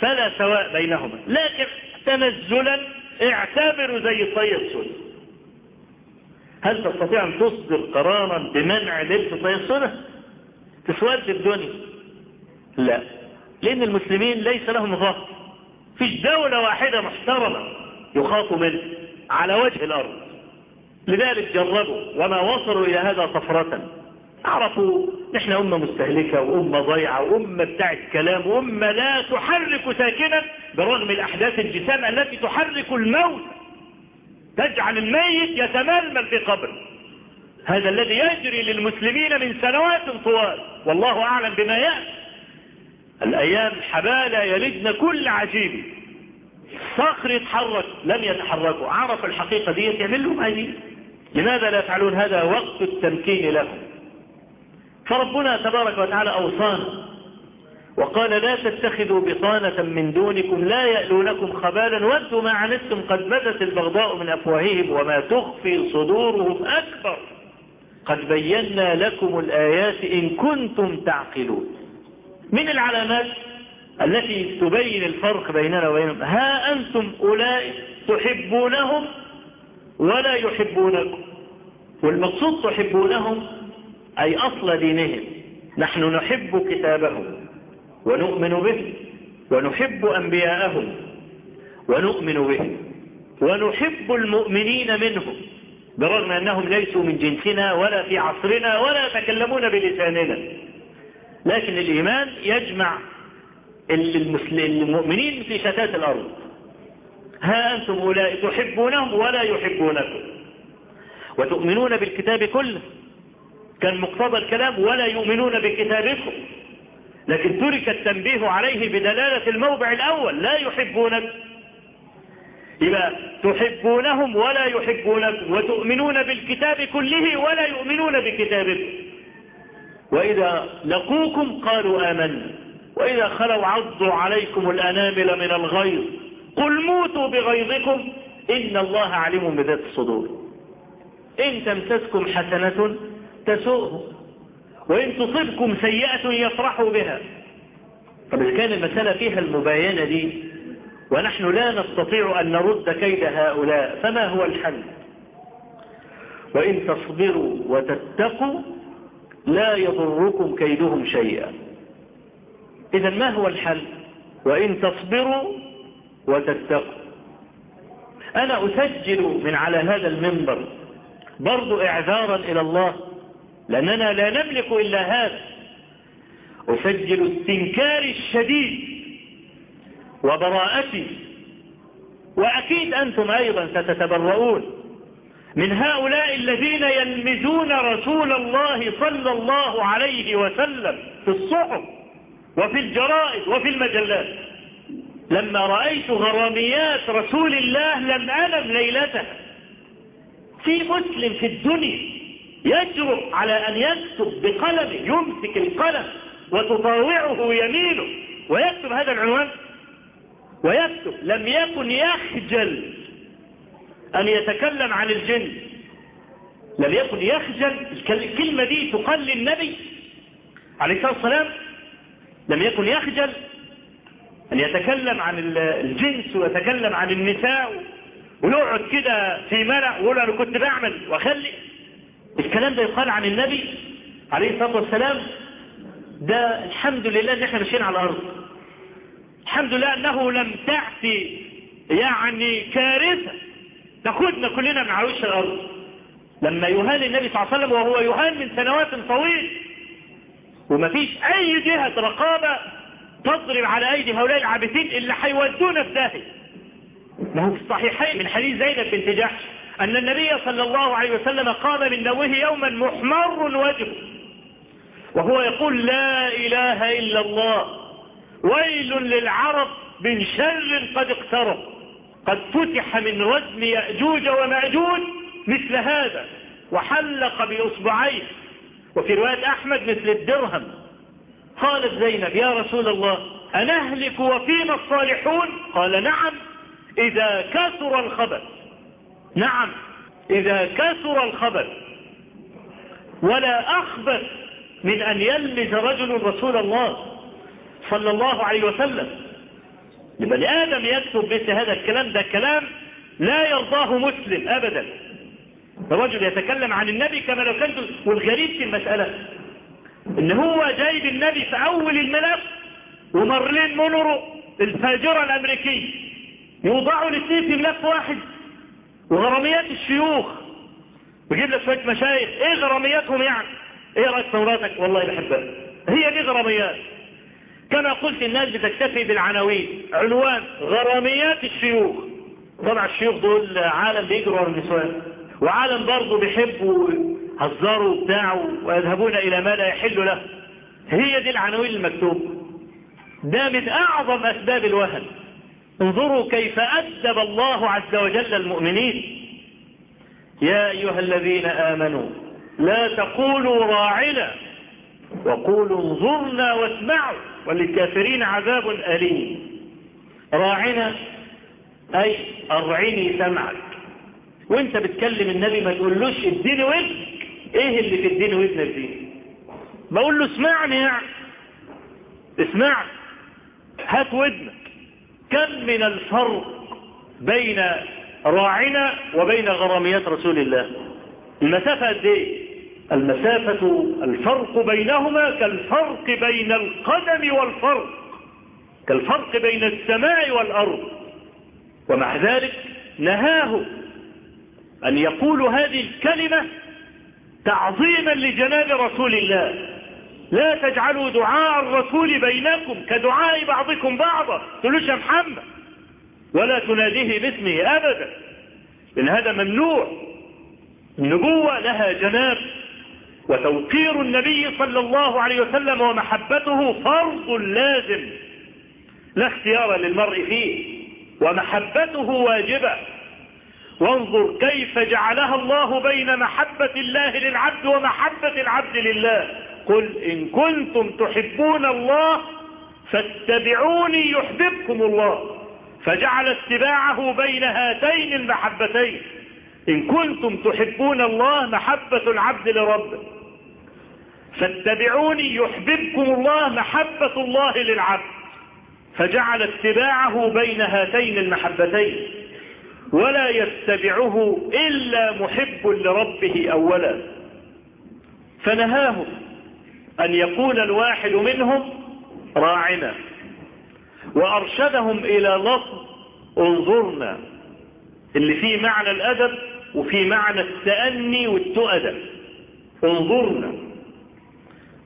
فلا سواء بينهما. لكن تنزلا اعتبروا زي الطية السوداء هل تستطيع أن تصدر قرارا بمنع لبس الطية السوداء؟ تسود الدنيا. لا. لأن المسلمين ليس لهم ظهر فيش دولة واحدة محترمة يخاف منه على وجه الأرض. لذلك جربوا وما وصلوا إلى هذا صفرة عرفوا نحن أمة مستهلكة وأمة ضيعة وأمة بتاعت كلام وأمة لا تحرك ساكنا برغم الأحداث الجسام التي تحرك الموت. تجعل الميت يتململ في قبر. هذا الذي يجري للمسلمين من سنوات طوال. والله أعلم بما يأتي. الأيام حبالة يلدن كل عجيب. صخر يتحرك لم يتحركوا. عرف الحقيقة دي يعمل لهم هذه. لماذا لا يفعلون هذا؟ وقت التمكين لهم. فربنا تبارك وتعالى أوصانا وقال لا تتخذوا بطانة من دونكم لا يألونكم خبالا ودوا ما عنتم قد بدت البغضاء من أفواههم وما تخفي صدورهم أكبر. قد بينا لكم الآيات إن كنتم تعقلون. من العلامات التي تبين الفرق بيننا وبينهم؟ ها أنتم أولئك تحبونهم ولا يحبونكم. والمقصود تحبونهم أي أصل دينهم. نحن نحب كتابهم ونؤمن به ونحب أنبياءهم ونؤمن به ونحب المؤمنين منهم. برغم أنهم ليسوا من جنسنا ولا في عصرنا ولا يتكلمون بلساننا. لكن الإيمان يجمع المؤمنين في شتات الأرض. ها أنتم أولئك تحبونهم ولا يحبونكم. وتؤمنون بالكتاب كله. كان مقتضى الكلام ولا يؤمنون بكتابكم. لكن ترك التنبيه عليه بدلالة الموضع الأول. لا يحبونك. يبقى تحبونهم ولا يحبونكم وتؤمنون بالكتاب كله ولا يؤمنون بكتابكم. وإذا لقوكم قالوا آمنا. وإذا خلوا عضوا عليكم الأنامل من الغيظ قل موتوا بغيظكم إن الله عليم بذات الصدور. إن تمسسكم حسنة تسوءهم وإن تصبكم سيئة يفرحوا بها. طب إذا كان المسألة فيها المباينة دي ونحن لا نستطيع أن نرد كيد هؤلاء فما هو الحل؟ وإن تصبروا وتتقوا لا يضركم كيدهم شيئا. إذا ما هو الحل؟ وإن تصبروا وتتقوا. أنا أسجل من على هذا المنبر برضو إعذارا إلى الله لأننا لا نملك إلا هذا. أسجل استنكاري الشديد وبراءتي. وأكيد أنتم أيضا ستتبرؤون. من هؤلاء الذين يلمزون رسول الله صلى الله عليه وسلم في الصحف وفي الجرائد وفي المجلات. لما رأيت غراميات رسول الله لم ألم ليلتها. في مسلم في الدنيا يجرؤ على أن يكتب بقلمه يمسك القلم وتطاوعه يمينه. ويكتب هذا العنوان ويكتب لم يكن يخجل أن يتكلم عن الجن. لم يكن يخجل الكلمة دي تقال للنبي عليه الصلاة والسلام. لم يكن يخجل أن يتكلم عن الجنس ويتكلم عن النساء. ويقعد كده في ملأ ويقول أنا كنت بعمل وأخلي. الكلام ده يقال عن النبي عليه الصلاة والسلام. ده الحمد لله إن إحنا ماشيين على الأرض. الحمد لله أنه لم تأتي يعني كارثة. تاخدنا كلنا من عروش الأرض. لما يهان النبي صلى الله عليه وسلم وهو يهان من سنوات طويل ومفيش أي جهة رقابة تضرب على أيدي هؤلاء العابثين اللي هيودونا في داهية. ما هو في الصحيحين من حديث زينب بنت جحش أن النبي صلى الله عليه وسلم قام من نومه يوما محمر وجهه. وهو يقول لا إله إلا الله. ويل للعرب من شر قد اقترب. قد فتح من ردم يأجوج ومأجوج مثل هذا وحلق بإصبعيه. وفي رواية أحمد مثل الدرهم. قالت زينب يا رسول الله أنهلك وفينا الصالحون؟ قال نعم إذا كثر الخبث. نعم إذا كثر الخبث. ولا أخبث من أن يلمز رجل رسول الله. صلى الله عليه وسلم. لبني آدم يكتب مثل هذا الكلام ده كلام لا يرضاه مسلم أبدا. الرجل يتكلم عن النبي كما لو كان والغريب في المسألة. إن هو جايب النبي في أول الملف ومارلين مونرو الفاجرة الأمريكية يوضعوا الاثنين في ملف واحد. وغراميات الشيوخ. ويجيب لك شوية مشايخ. إيه غرامياتهم يعني؟ إيه رأيك ثوراتك والله بحبها. هي دي غراميات. كما قلت الناس بتكتفي بالعناوين. عنوان غراميات الشيوخ. طبعا الشيوخ دول عالم بيجروا النسوان. وعالم برضه بيحبوا هزاروا بتاعه ويذهبون إلى ما لا يحل له. هي دي العناوين المكتوبه ده من أعظم أسباب الوهن. انظروا كيف أدب الله عز وجل المؤمنين. يا أيها الذين آمنوا لا تقولوا راعنا وقولوا انظرنا واسمعوا وللكافرين عذاب أليم. راعنا أي أرعني سمعك. وانت بتكلم النبي ما تقولوش اديني ودنك إيه اللي في اديني ودنك دي بقول له اسمعني يعني. اسمعني. هات ودنك. كم من الفرق بين راعنا وبين غراميات رسول الله؟ المسافة قد إيه؟ المسافة الفرق بينهما كالفرق بين القدم والفرق كالفرق بين السماء والأرض. ومع ذلك نهاه أن يقولوا هذه الكلمة تعظيما لجناب رسول الله. لا تجعلوا دعاء الرسول بينكم كدعاء بعضكم بعضا. تقولوش يا محمد ولا تناديه باسمه أبدا. لأن هذا ممنوع. النبوة لها جناب وتوقير النبي صلى الله عليه وسلم ومحبته فرض لازم. لا اختيار للمرء فيه ومحبته واجبة. وانظر كيف جعلها الله بين محبة الله للعبد ومحبة العبد لله. قل إن كنتم تحبون الله فاتبعوني يحببكم الله. فجعل اتباعه بين هاتين المحبتين. إن كنتم تحبون الله محبة العبد لربه. فاتبعوني يحببكم الله محبة الله للعبد. فجعل اتباعه بين هاتين المحبتين ولا يتبعه إلا محب لربه أولا. فنهاهم أن يقول الواحد منهم راعنا. وأرشدهم إلى لفظ انظرنا. اللي فيه معنى الأدب وفيه معنى التأني والتؤدب انظرنا.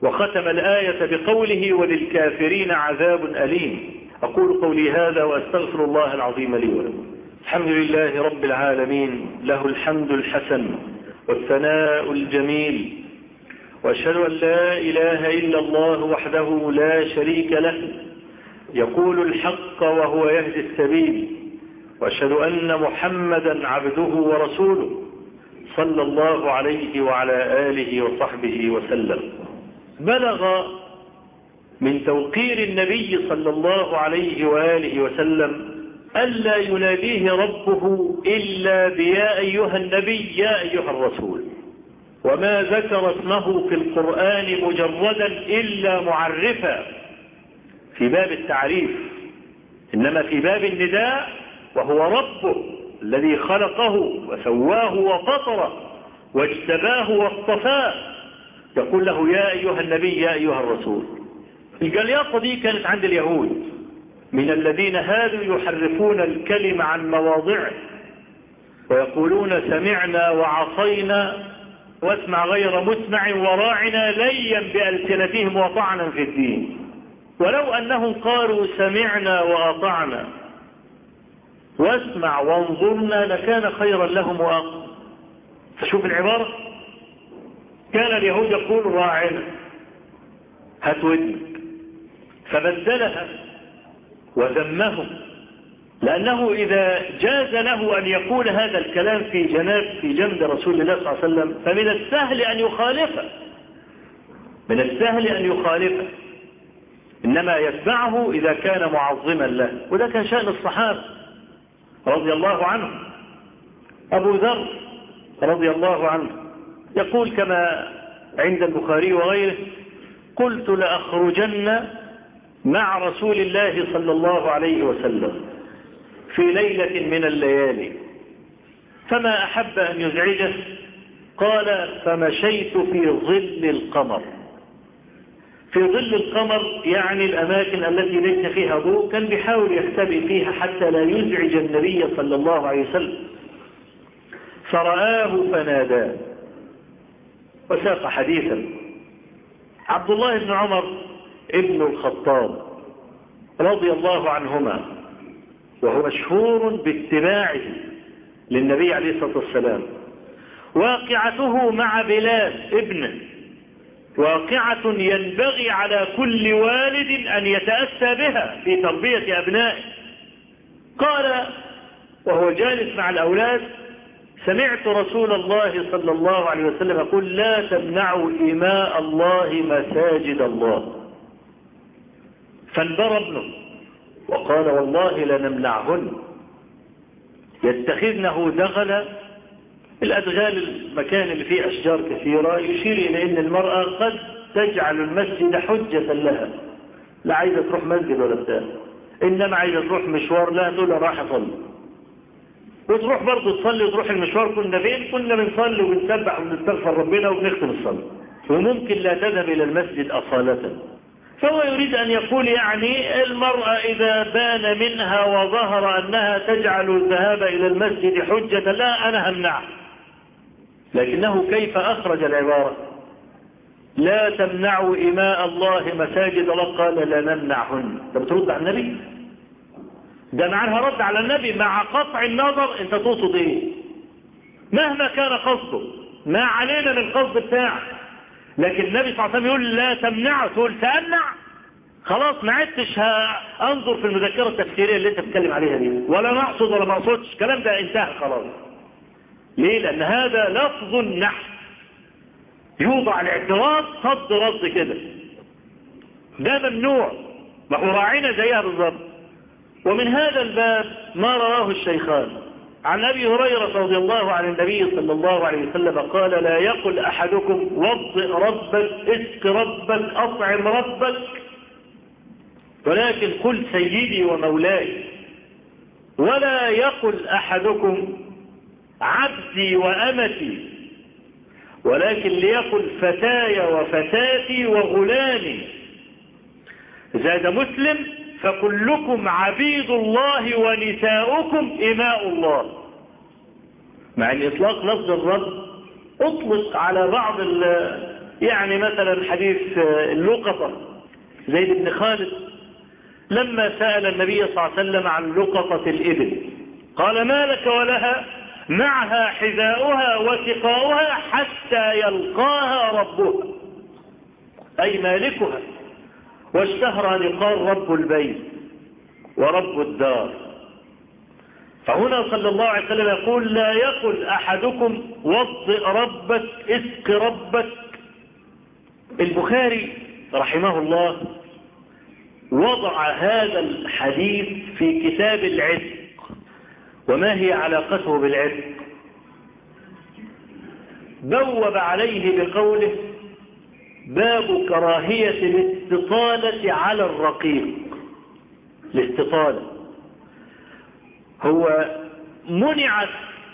وختم الآية بقوله وللكافرين عذاب أليم. أقول قولي هذا وأستغفر الله العظيم لي ولكم. الحمد لله رب العالمين له الحمد الحسن والثناء الجميل. وأشهد أن لا إله إلا الله وحده لا شريك له. يقول الحق وهو يهدي السبيل. وأشهد أن محمدا عبده ورسوله صلى الله عليه وعلى آله وصحبه وسلم. بلغ من توقير النبي صلى الله عليه وآله وسلم ألا يناديه ربه إلا بيا أيها النبي يا أيها الرسول. وما ذكر اسمه في القرآن مجردا إلا معرفا. في باب التعريف إنما في باب النداء وهو ربه الذي خلقه وسواه وفطره واجتباه واصطفاه. يقول له يا أيها النبي يا أيها الرسول. الجلياطة دي كانت عند اليهود. من الذين هادوا يحرفون الكلم عن مواضعه ويقولون سمعنا وعصينا واسمع غير مسمع وراعنا ليا بألسنتهم وطعنا في الدين. ولو أنهم قالوا سمعنا وأطعنا واسمع وانظرنا لكان خيرا لهم وأقوى. فشوف العبارة. كان اليهود يقول راعنا هات ودنك. فبدلها وذمهم لأنه إذا جاز له أن يقول هذا الكلام في جناب في جنب رسول الله صلى الله عليه وسلم فمن السهل أن يخالفه. من السهل أن يخالفه. إنما يتبعه إذا كان معظما له. وده كان شأن الصحابة رضي الله عنهم. أبو ذر رضي الله عنه. يقول كما عند البخاري وغيره قلت لأخرجن مع رسول الله صلى الله عليه وسلم في ليلة من الليالي. فما أحب أن يزعجه؟ قال فمشيت في ظل القمر. في ظل القمر يعني الأماكن التي ليس فيها ضوء كان بيحاول يختبئ فيها حتى لا يزعج النبي صلى الله عليه وسلم. فرآه فناداه. وساق حديثا. عبد الله بن عمر ابن الخطاب رضي الله عنهما وهو مشهور باتباعه للنبي عليه الصلاة والسلام. واقعته مع بلال ابنه. واقعة ينبغي على كل والد أن يتأسى بها في تربية أبنائه. قال وهو جالس مع الأولاد سمعت رسول الله صلى الله عليه وسلم يقول لا تمنعوا إماء الله مساجد الله. فانبر ابنه وقال والله لنمنعهن. يتخذنه دغلا الأدغال المكان اللي فيه أشجار كثيرة يشير إلى أن المرأة قد تجعل المسجد حجة لها. لا عايزة تروح مسجد ولا بتاع إنما عايزة تروح مشوار لا تقول راح أصلي وتروح برضه تصلي وتروح المشوار كنا فين؟ كنا بنصلي وبنسبح وبنستغفر ربنا وبنختم الصلاة. وممكن لا تذهب إلى المسجد أصالة. فهو يريد أن يقول يعني المرأة إذا بان منها وظهر أنها تجعل الذهاب إلى المسجد حجة لا أنا همنعها لكنه كيف أخرج العبارة؟ لا تمنعوا إماء الله مساجد. الله قال لا نمنعهن ده بترد على النبي؟ ده معناها رد على النبي مع قطع النظر انت تقصد إيه؟ مهما كان قصده ما علينا من القصد بتاعك لكن النبي صلى الله عليه وسلم يقول لا تمنعه تقول تمنع. خلاص ما عدتش انظر في المذكرة التفسيرية اللي انت بتتكلم عليها دي. ولا نقصد ولا ما أقصدش. الكلام ده انتهى خلاص. ليه؟ لأن هذا لفظ نحو. يوضع الاعتراض صد رد كده. ده ممنوع. ما هو راعينا زيها بالظبط. ومن هذا الباب ما رواه الشيخان. عن أبي هريرة رضي الله عن النبي صلى الله عليه وسلم قال لا يقل أحدكم وضئ ربك اسق ربك أطعم ربك. ولكن قل سيدي ومولاي ولا يقل أحدكم عبدي وأمتي ولكن ليقل فتاي وفتاتي وغلامي. زاد مسلم فكلكم عبيد الله ونساؤكم إماء الله. مع ان اطلاق لفظ الرب أطلق على بعض يعني مثلا حديث اللقطة زيد بن خالد لما سأل النبي صلى الله عليه وسلم عن لقطة الإبل قال ما لك ولها؟ معها حذاؤها وسقاؤها حتى يلقاها ربها أي مالكها. واشتهر أن يقال رب البيت ورب الدار. فهنا صلى الله عليه وسلم يقول لا يقل أحدكم وضئ ربك اسق ربك. البخاري رحمه الله وضع هذا الحديث في كتاب العتق. وما هي علاقته بالعتق؟ بوب عليه بقوله باب كراهية الاستطالة على الرقيق. الاستطالة. هو منعت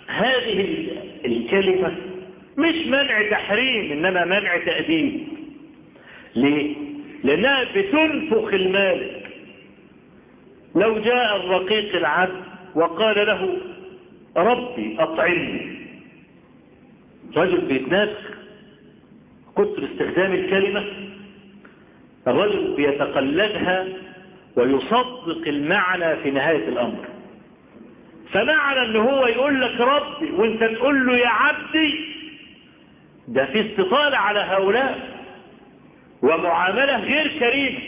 هذه الكلمة مش منع تحريم إنما منع تأديب. ليه؟ لأنها بتنفخ المالك لو جاء الرقيق العبد وقال له ربي أطعمني. رجل بيتنافخ كتر استخدام الكلمة الرجل بيتقلدها ويصدق المعنى في نهاية الأمر. فمعنى إن هو يقول لك ربي وأنت تقول له يا عبدي ده في استطالة على هؤلاء ومعاملة غير كريمة.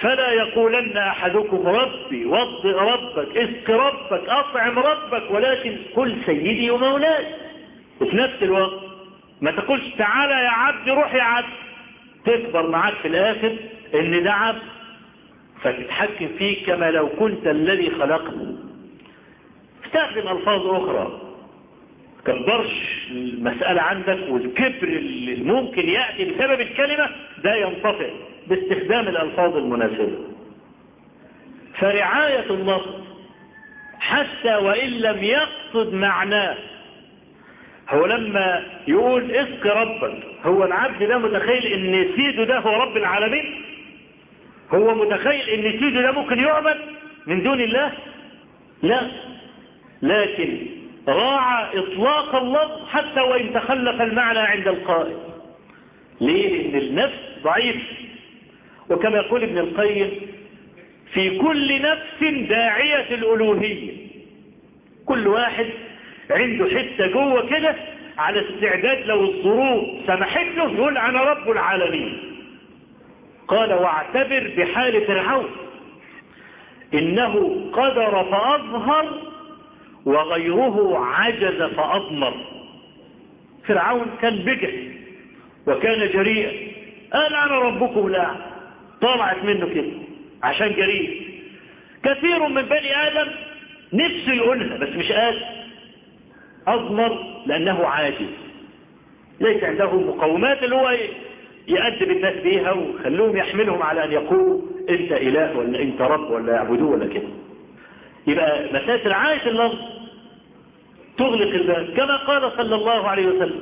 فلا يقولن أحدكم ربي وضئ ربك اسق ربك أطعم ربك ولكن قل سيدي ومولاي. وفي نفس الوقت ما تقولش تعالى يا عبد روح يا عبد. تكبر معاك في الآخر ان ده عبد فتتحكم فيه كما لو كنت الذي خلقه استخدم ألفاظ أخرى. كبرش المسألة عندك والكبر اللي ممكن يأتي بسبب الكلمة ده ينطفئ باستخدام الألفاظ المناسبة. فرعاية النص حتى وإن لم يقصد معناه. هو لما يقول اسق ربك هو العبد ده متخيل إن سيده ده هو رب العالمين؟ هو متخيل إن سيده ده ممكن يعبد من دون الله؟ لا. لكن راعى إطلاق اللفظ حتى وإن تخلف المعنى عند القائل. ليه؟ لأن النفس ضعيف. وكما يقول ابن القيم في كل نفس داعية الألوهية. كل واحد عنده حتة جوه كده على استعداد لو الظروف سمحت له يقول أنا رب العالمين. قال واعتبر بحال فرعون. إنه قدر فأظهر وغيره عجز فأضمر. فرعون كان بجح وكان جريئا قال أنا ربكم لا. طلعت منه كده عشان جريء. كثير من بني آدم نفسه يقولها بس مش قادر. أضمر لأنه عاجز. ليس عنده مقومات اللي هو يأدب الناس بيها وخلوهم يحملهم على أن يقولوا أنت إله ولا أنت رب ولا يعبدوه ولا كده. يبقى مسألة العايش اللفظ تغلق الباب. كما قال صلى الله عليه وسلم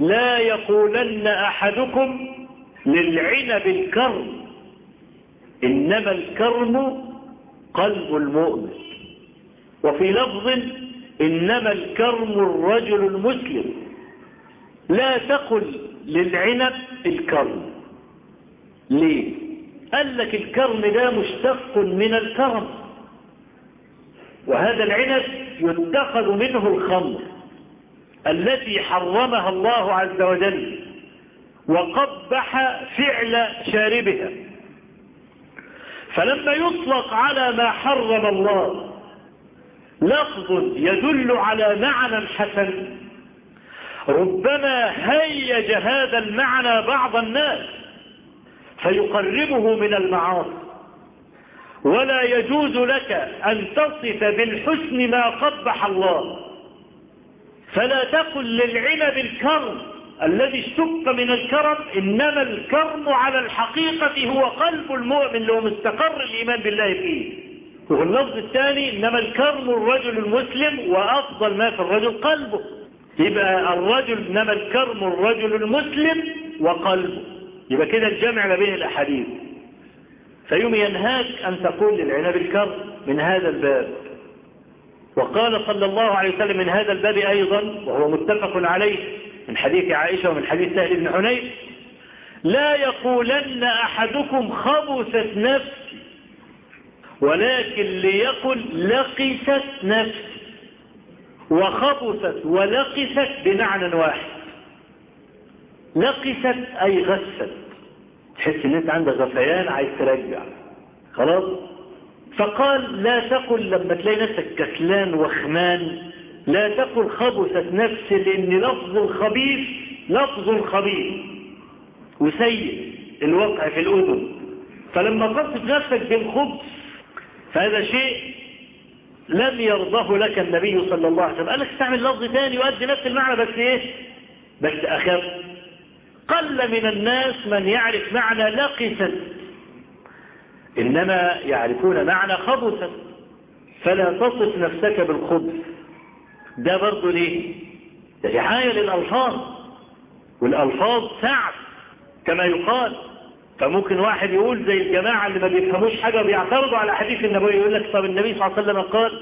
لا يقولن أحدكم للعنب الكرم. إنما الكرم قلب المؤمن. وفي لفظ إنما الكرم الرجل المسلم. لا تقل للعنب الكرم. ليه؟ قال لك الكرم ده مشتق من الكرم. وهذا العنب يتخذ منه الخمر التي حرمها الله عز وجل وقبح فعل شاربها. فلما يطلق على ما حرم الله لفظ يدل على معنى حسن. ربما هيج هذا المعنى بعض الناس فيقربه من المعاصي. ولا يجوز لك أن تصف بالحسن ما قبح الله. فلا تقل للعنب الكرم الذي اشتق من الكرم إنما الكرم على الحقيقة هو قلب المؤمن لو مستقر الإيمان بالله فيه. واللفظ الثاني إنما الكرم الرجل المسلم وأفضل ما في الرجل قلبه. يبقى الرجل إنما الكرم الرجل المسلم وقلبه. يبقى كده الجمع ما بين الأحاديث. فيوم ينهاك أن تقول للعنب الكرم من هذا الباب. وقال صلى الله عليه وسلم من هذا الباب أيضا وهو متفق عليه من حديث عائشة ومن حديث سهل بن حنيف لا يقولن أحدكم خبثت نفسي ولكن ليقل لقست نفسي وخبثت ولقست بمعنى واحد. لقست أي غست تحس إن أنت عندك غثيان عايز ترجع. خلاص؟ فقال لا تقل لما تلاقي نفسك كسلان وخمان لا تقل خبثت نفسي لأن لفظ الخبيث لفظ خبيث. وسيء الوقع في الأذن. فلما تصف نفسك بالخبث فهذا شيء لم يرضه لك النبي صلى الله عليه وسلم. قال لك استعمل لفظ ثاني يؤدي نفس المعنى بس إيه؟ بس اخف قل من الناس من يعرف معنى لقست إنما يعرفون معنى خبثت فلا تصف نفسك بالخبث. ده برضه ليه؟ ده رعاية للألفاظ. والألفاظ سعد كما يقال. فممكن واحد يقول زي الجماعة اللي ما بيفهموش حاجة وبيعترضوا على حديث النبي يقول لك طب النبي صلى الله عليه وسلم قال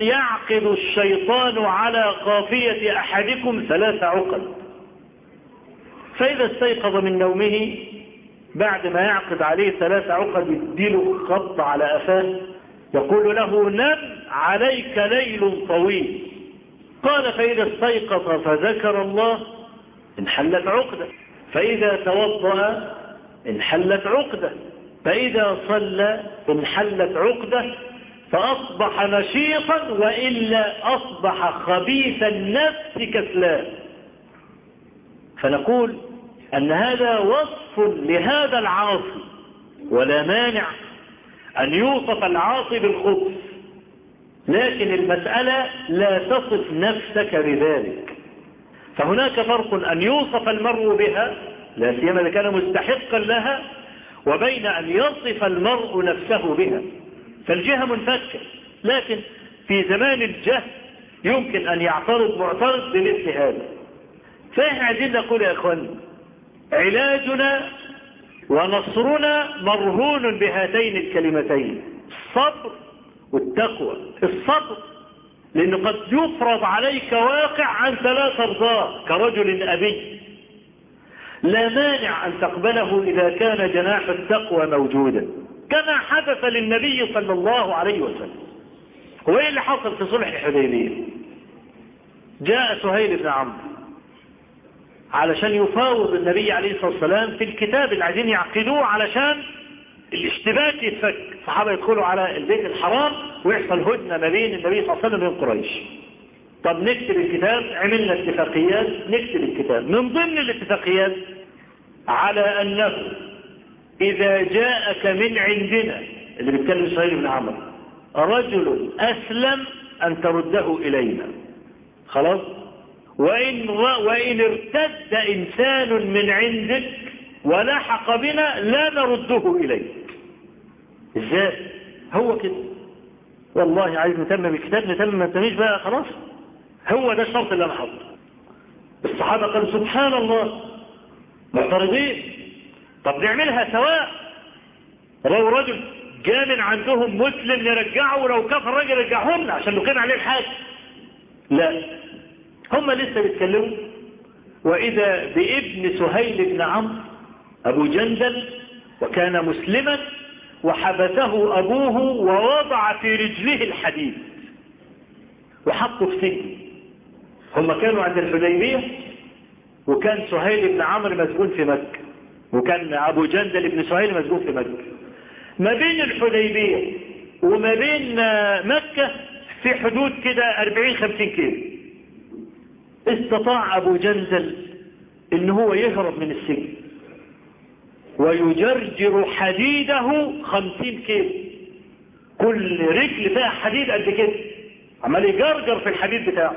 يعقد الشيطان على قافية أحدكم ثلاث عقد. فإذا استيقظ من نومه بعد ما يعقد عليه ثلاث عقد يديله خط على أفاه يقول له نم عليك ليل طويل. قال فإذا استيقظ فذكر الله انحلت عقدة. فإذا توضأ انحلت عقدة. فإذا صلى انحلت عقدة فأصبح نشيطا وإلا أصبح خبيث النفس كسلان. فنقول أن هذا وصف لهذا العاصي ولا مانع أن يوصف العاصي بالخبث. لكن المسألة لا تصف نفسك بذلك. فهناك فرق أن يوصف المرء بها لا سيما إذا كان مستحقا لها وبين أن يصف المرء نفسه بها. فالجهة منفكة. لكن في زمان الجهل يمكن أن يعترض معترض بمثل هذا. فإحنا عايزين نقول يا إخواني علاجنا ونصرنا مرهون بهاتين الكلمتين الصبر والتقوى. الصبر لأنه قد يفرض عليك واقع عن ثلاث أرضاء كرجل أبي. لا مانع أن تقبله إذا كان جناح التقوى موجودا كما حدث للنبي صلى الله عليه وسلم. وإيه اللي حصل في صلح الحديبية؟ جاء سهيل بن عمرو علشان يفاوض النبي عليه الصلاة والسلام في الكتاب اللي عايزين يعقدوه علشان الاشتباك يتفك. الصحابة يدخلوا على البيت الحرام ويحصل هدنة ما بين النبي صلى الله عليه وسلم وبين قريش. طب نكتب الكتاب عملنا اتفاقيات نكتب الكتاب. من ضمن الاتفاقيات على أنه إذا جاءك من عندنا اللي بيتكلم سهيل بن عمرو رجل أسلم أن ترده إلينا. خلاص؟ وإن, وإن ارتد إنسان من عندك ولحق بنا لا نرده إليك. إزاي؟ هو كده. والله عايز نتمم الكتاب نتمم ما نتممش بقى خلاص؟ هو ده الشرط اللي أنا حاطه. الصحابة قالوا سبحان الله. معترضين طب نعملها سواء؟ لو رجل جاء من عندهم مسلم نرجعه ولو كفر راجل رجعهم لنا عشان نقيم عليه الحاج. لا. هم لسه بيتكلموا. وإذا بابن سهيل بن عمرو أبو جندل وكان مسلما وحبسه أبوه ووضع في رجله الحديد. وحطه في سجن. هم كانوا عند الحديبية وكان سهيل بن عمرو مسجون في مكة وكان أبو جندل بن سهيل مسجون في مكة. ما بين الحديبية وما بين مكة في حدود كده 40-50 كيلو. استطاع أبو جندل إن هو يهرب من السجن ويجرجر حديده خمسين كيلو. كل رجل فيها حديد قد كده عمال يجرجر في الحديد بتاعه.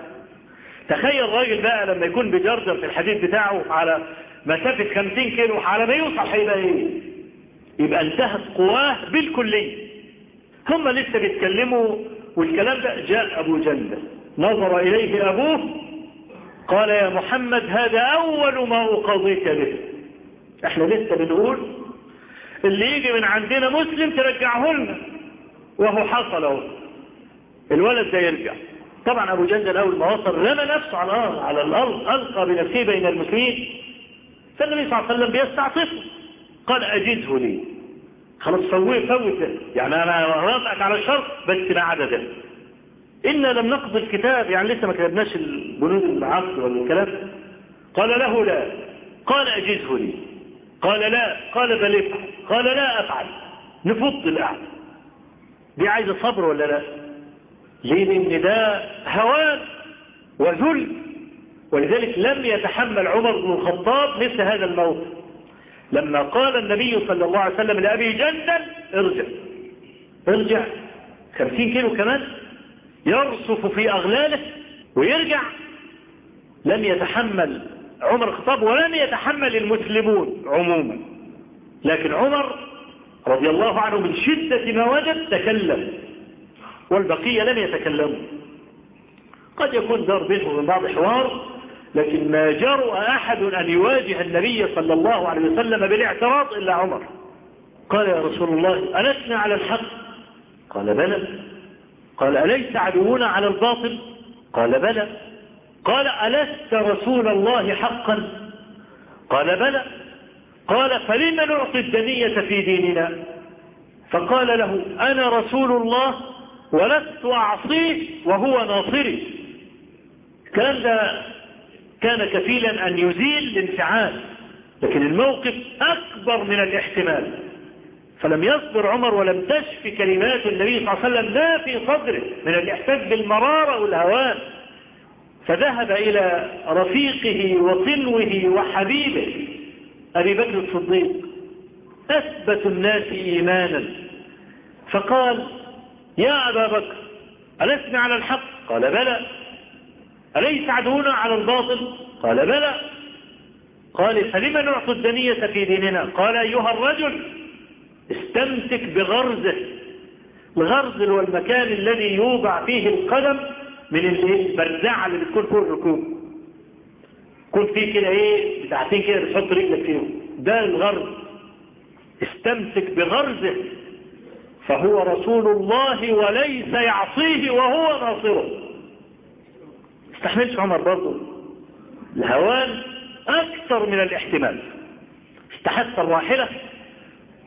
تخيل الراجل بقى لما يكون بيجرجر في الحديد بتاعه على مسافة 50 كيلو على ما يوصل هيبقى إيه؟ يبقى انتهت قواه بالكلية. هم لسه بيتكلموا والكلام ده جاء أبو جندل. نظر إليه أبوه قال يا محمد هذا أول ما اقاضيك به. إحنا لسه بنقول اللي يجي من عندنا مسلم ترجعه لنا وهو حصل أهو. الولد ده يرجع. طبعا أبو جندل أول ما وصل رمى نفسه على على الأرض ألقى بنفسه بين المسلمين. فالنبي صلى الله عليه وسلم بيستعطفه. قال اجزه لي. خلاص سويه فوت يعني أنا رافعك على الشرط بس ما عدا ده إنا لم نقضي الكتاب يعني لسه ما كتبناش البنود العقد ولا الكلام قال له لا. قال اجزه لي. قال لا. قال بل قال لا أفعل. نفض القعده دي عايزة صبر ولا لا؟ ليه لأن ده هوان وذل. ولذلك لم يتحمل عمر بن الخطاب مثل هذا الموقف. لما قال النبي صلى الله عليه وسلم لأبي جندل ارجع. ارجع. خمسين كيلو كمان. يرصف في أغلاله ويرجع. لم يتحمل عمر الخطاب ولم يتحمل المسلمون عموما. لكن عمر رضي الله عنه من شدة ما وجد تكلم. والبقية لم يتكلموا. قد يكون دار بينهم بعض حوار لكن ما جرؤ أحد أن يواجه النبي صلى الله عليه وسلم بالاعتراض إلا عمر. قال يا رسول الله ألسنا على الحق؟ قال بلى. قال أليس عدونا على الباطل؟ قال بلى. قال ألست رسول الله حقا؟ قال بلى. قال فلم نعطي الدنية في ديننا؟ فقال له أنا رسول الله ولست أعصيه وهو ناصري. الكلام ده كان كفيلا أن يزيل الانفعال لكن الموقف أكبر من الاحتمال. فلم يصبر عمر ولم تشفي كلمات النبي صلى الله عليه وسلم ما في صدره من الإحساس بالمرارة والهوان. فذهب إلى رفيقه وصنوه وحبيبه أبي بكر الصديق أثبت الناس إيمانا. فقال يا أبا بكر ألسنا على الحق؟ قال بلى. أليس عدونا على الباطل؟ قال بلى. قال فلما نعطي الدنية في ديننا؟ قال أيها الرجل استمسك بغرزه. الغرز هو المكان الذي يوضع فيه القدم من البرزعة اللي بتكون فوق الركوب. يكون فيه كده إيه؟ بتاعتين كده بتحط رجلك فيهم. ده الغرز. استمسك بغرزه. فهو رسول الله وليس يعصيه وهو ناصره. استحملش عمر برضه الهوان أكثر من الاحتمال. استحث الراحلة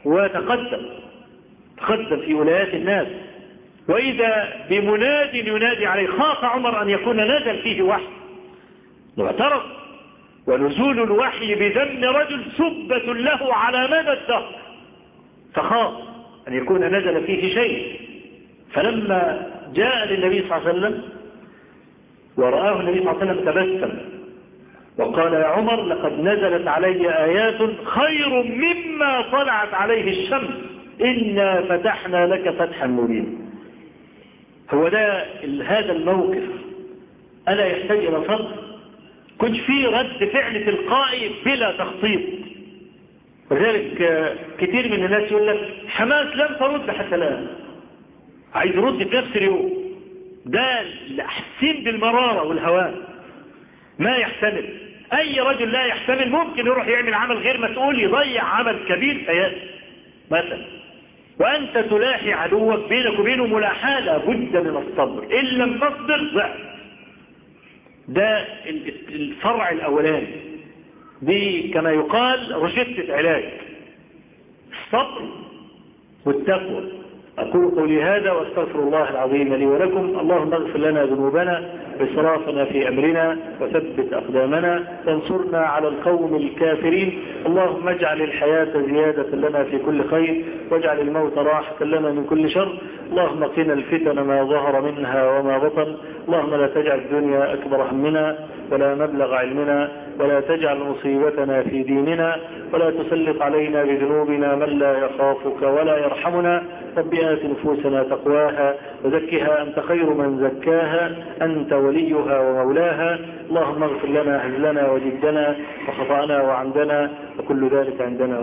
وتقدم. تقدم في ولايات الناس. وإذا بمناد ينادي عليه خاف عمر أن يكون نزل فيه وحي. واعترض ونزول الوحي بذم رجل سبة له على مدى الدهر. فخاف. أن يكون نزل فيه شيء. فلما جاء للنبي صلى الله عليه وسلم ورآه النبي صلى الله عليه وسلم تبسم وقال يا عمر لقد نزلت علي آيات خير مما طلعت عليه الشمس. إنا فتحنا لك فتحا مبينا. هو ده هذا الموقف. ألا يحتاج إلى صبر كنت في رد فعل تلقائي بلا تخطيط. ولذلك كثير من الناس يقول لك حماس لم ترد حتى الآن. عايز يرد في نفس اليوم. ده حسين بالمرارة والهوان. ما يحتمل. أي رجل لا يحتمل ممكن يروح يعمل عمل غير مسؤول يضيع عمل كبير فيات مثلا. وأنت تلاحي عدوك بينك وبينه ملاحاة لابد من الصبر. إن لم تصبر ضعف ده الفرع الأولاني. دي كما يقال رشدة علاج الصبر والتقوى. أقول قولي هذا وأستغفر الله العظيم لي ولكم. اللهم اغفر لنا ذنوبنا إسرافنا في أمرنا وثبت أقدامنا. وانصرنا على القوم الكافرين. اللهم اجعل الحياة زيادة لنا في كل خير. واجعل الموت راحة لنا من كل شر. اللهم قنا الفتن ما ظهر منها وما بطن. اللهم لا تجعل الدنيا أكبر همنا ولا مبلغ علمنا. ولا تجعل مصيبتنا في ديننا ولا تسلط علينا بذنوبنا من لا يخافك ولا يرحمنا. رب آت نفوسنا تقواها وزكها أنت خير من زكاها أنت وليها ومولاها. اللهم اغفر لنا هزلنا وجدنا وخطأنا وعمدنا وكل ذلك عندنا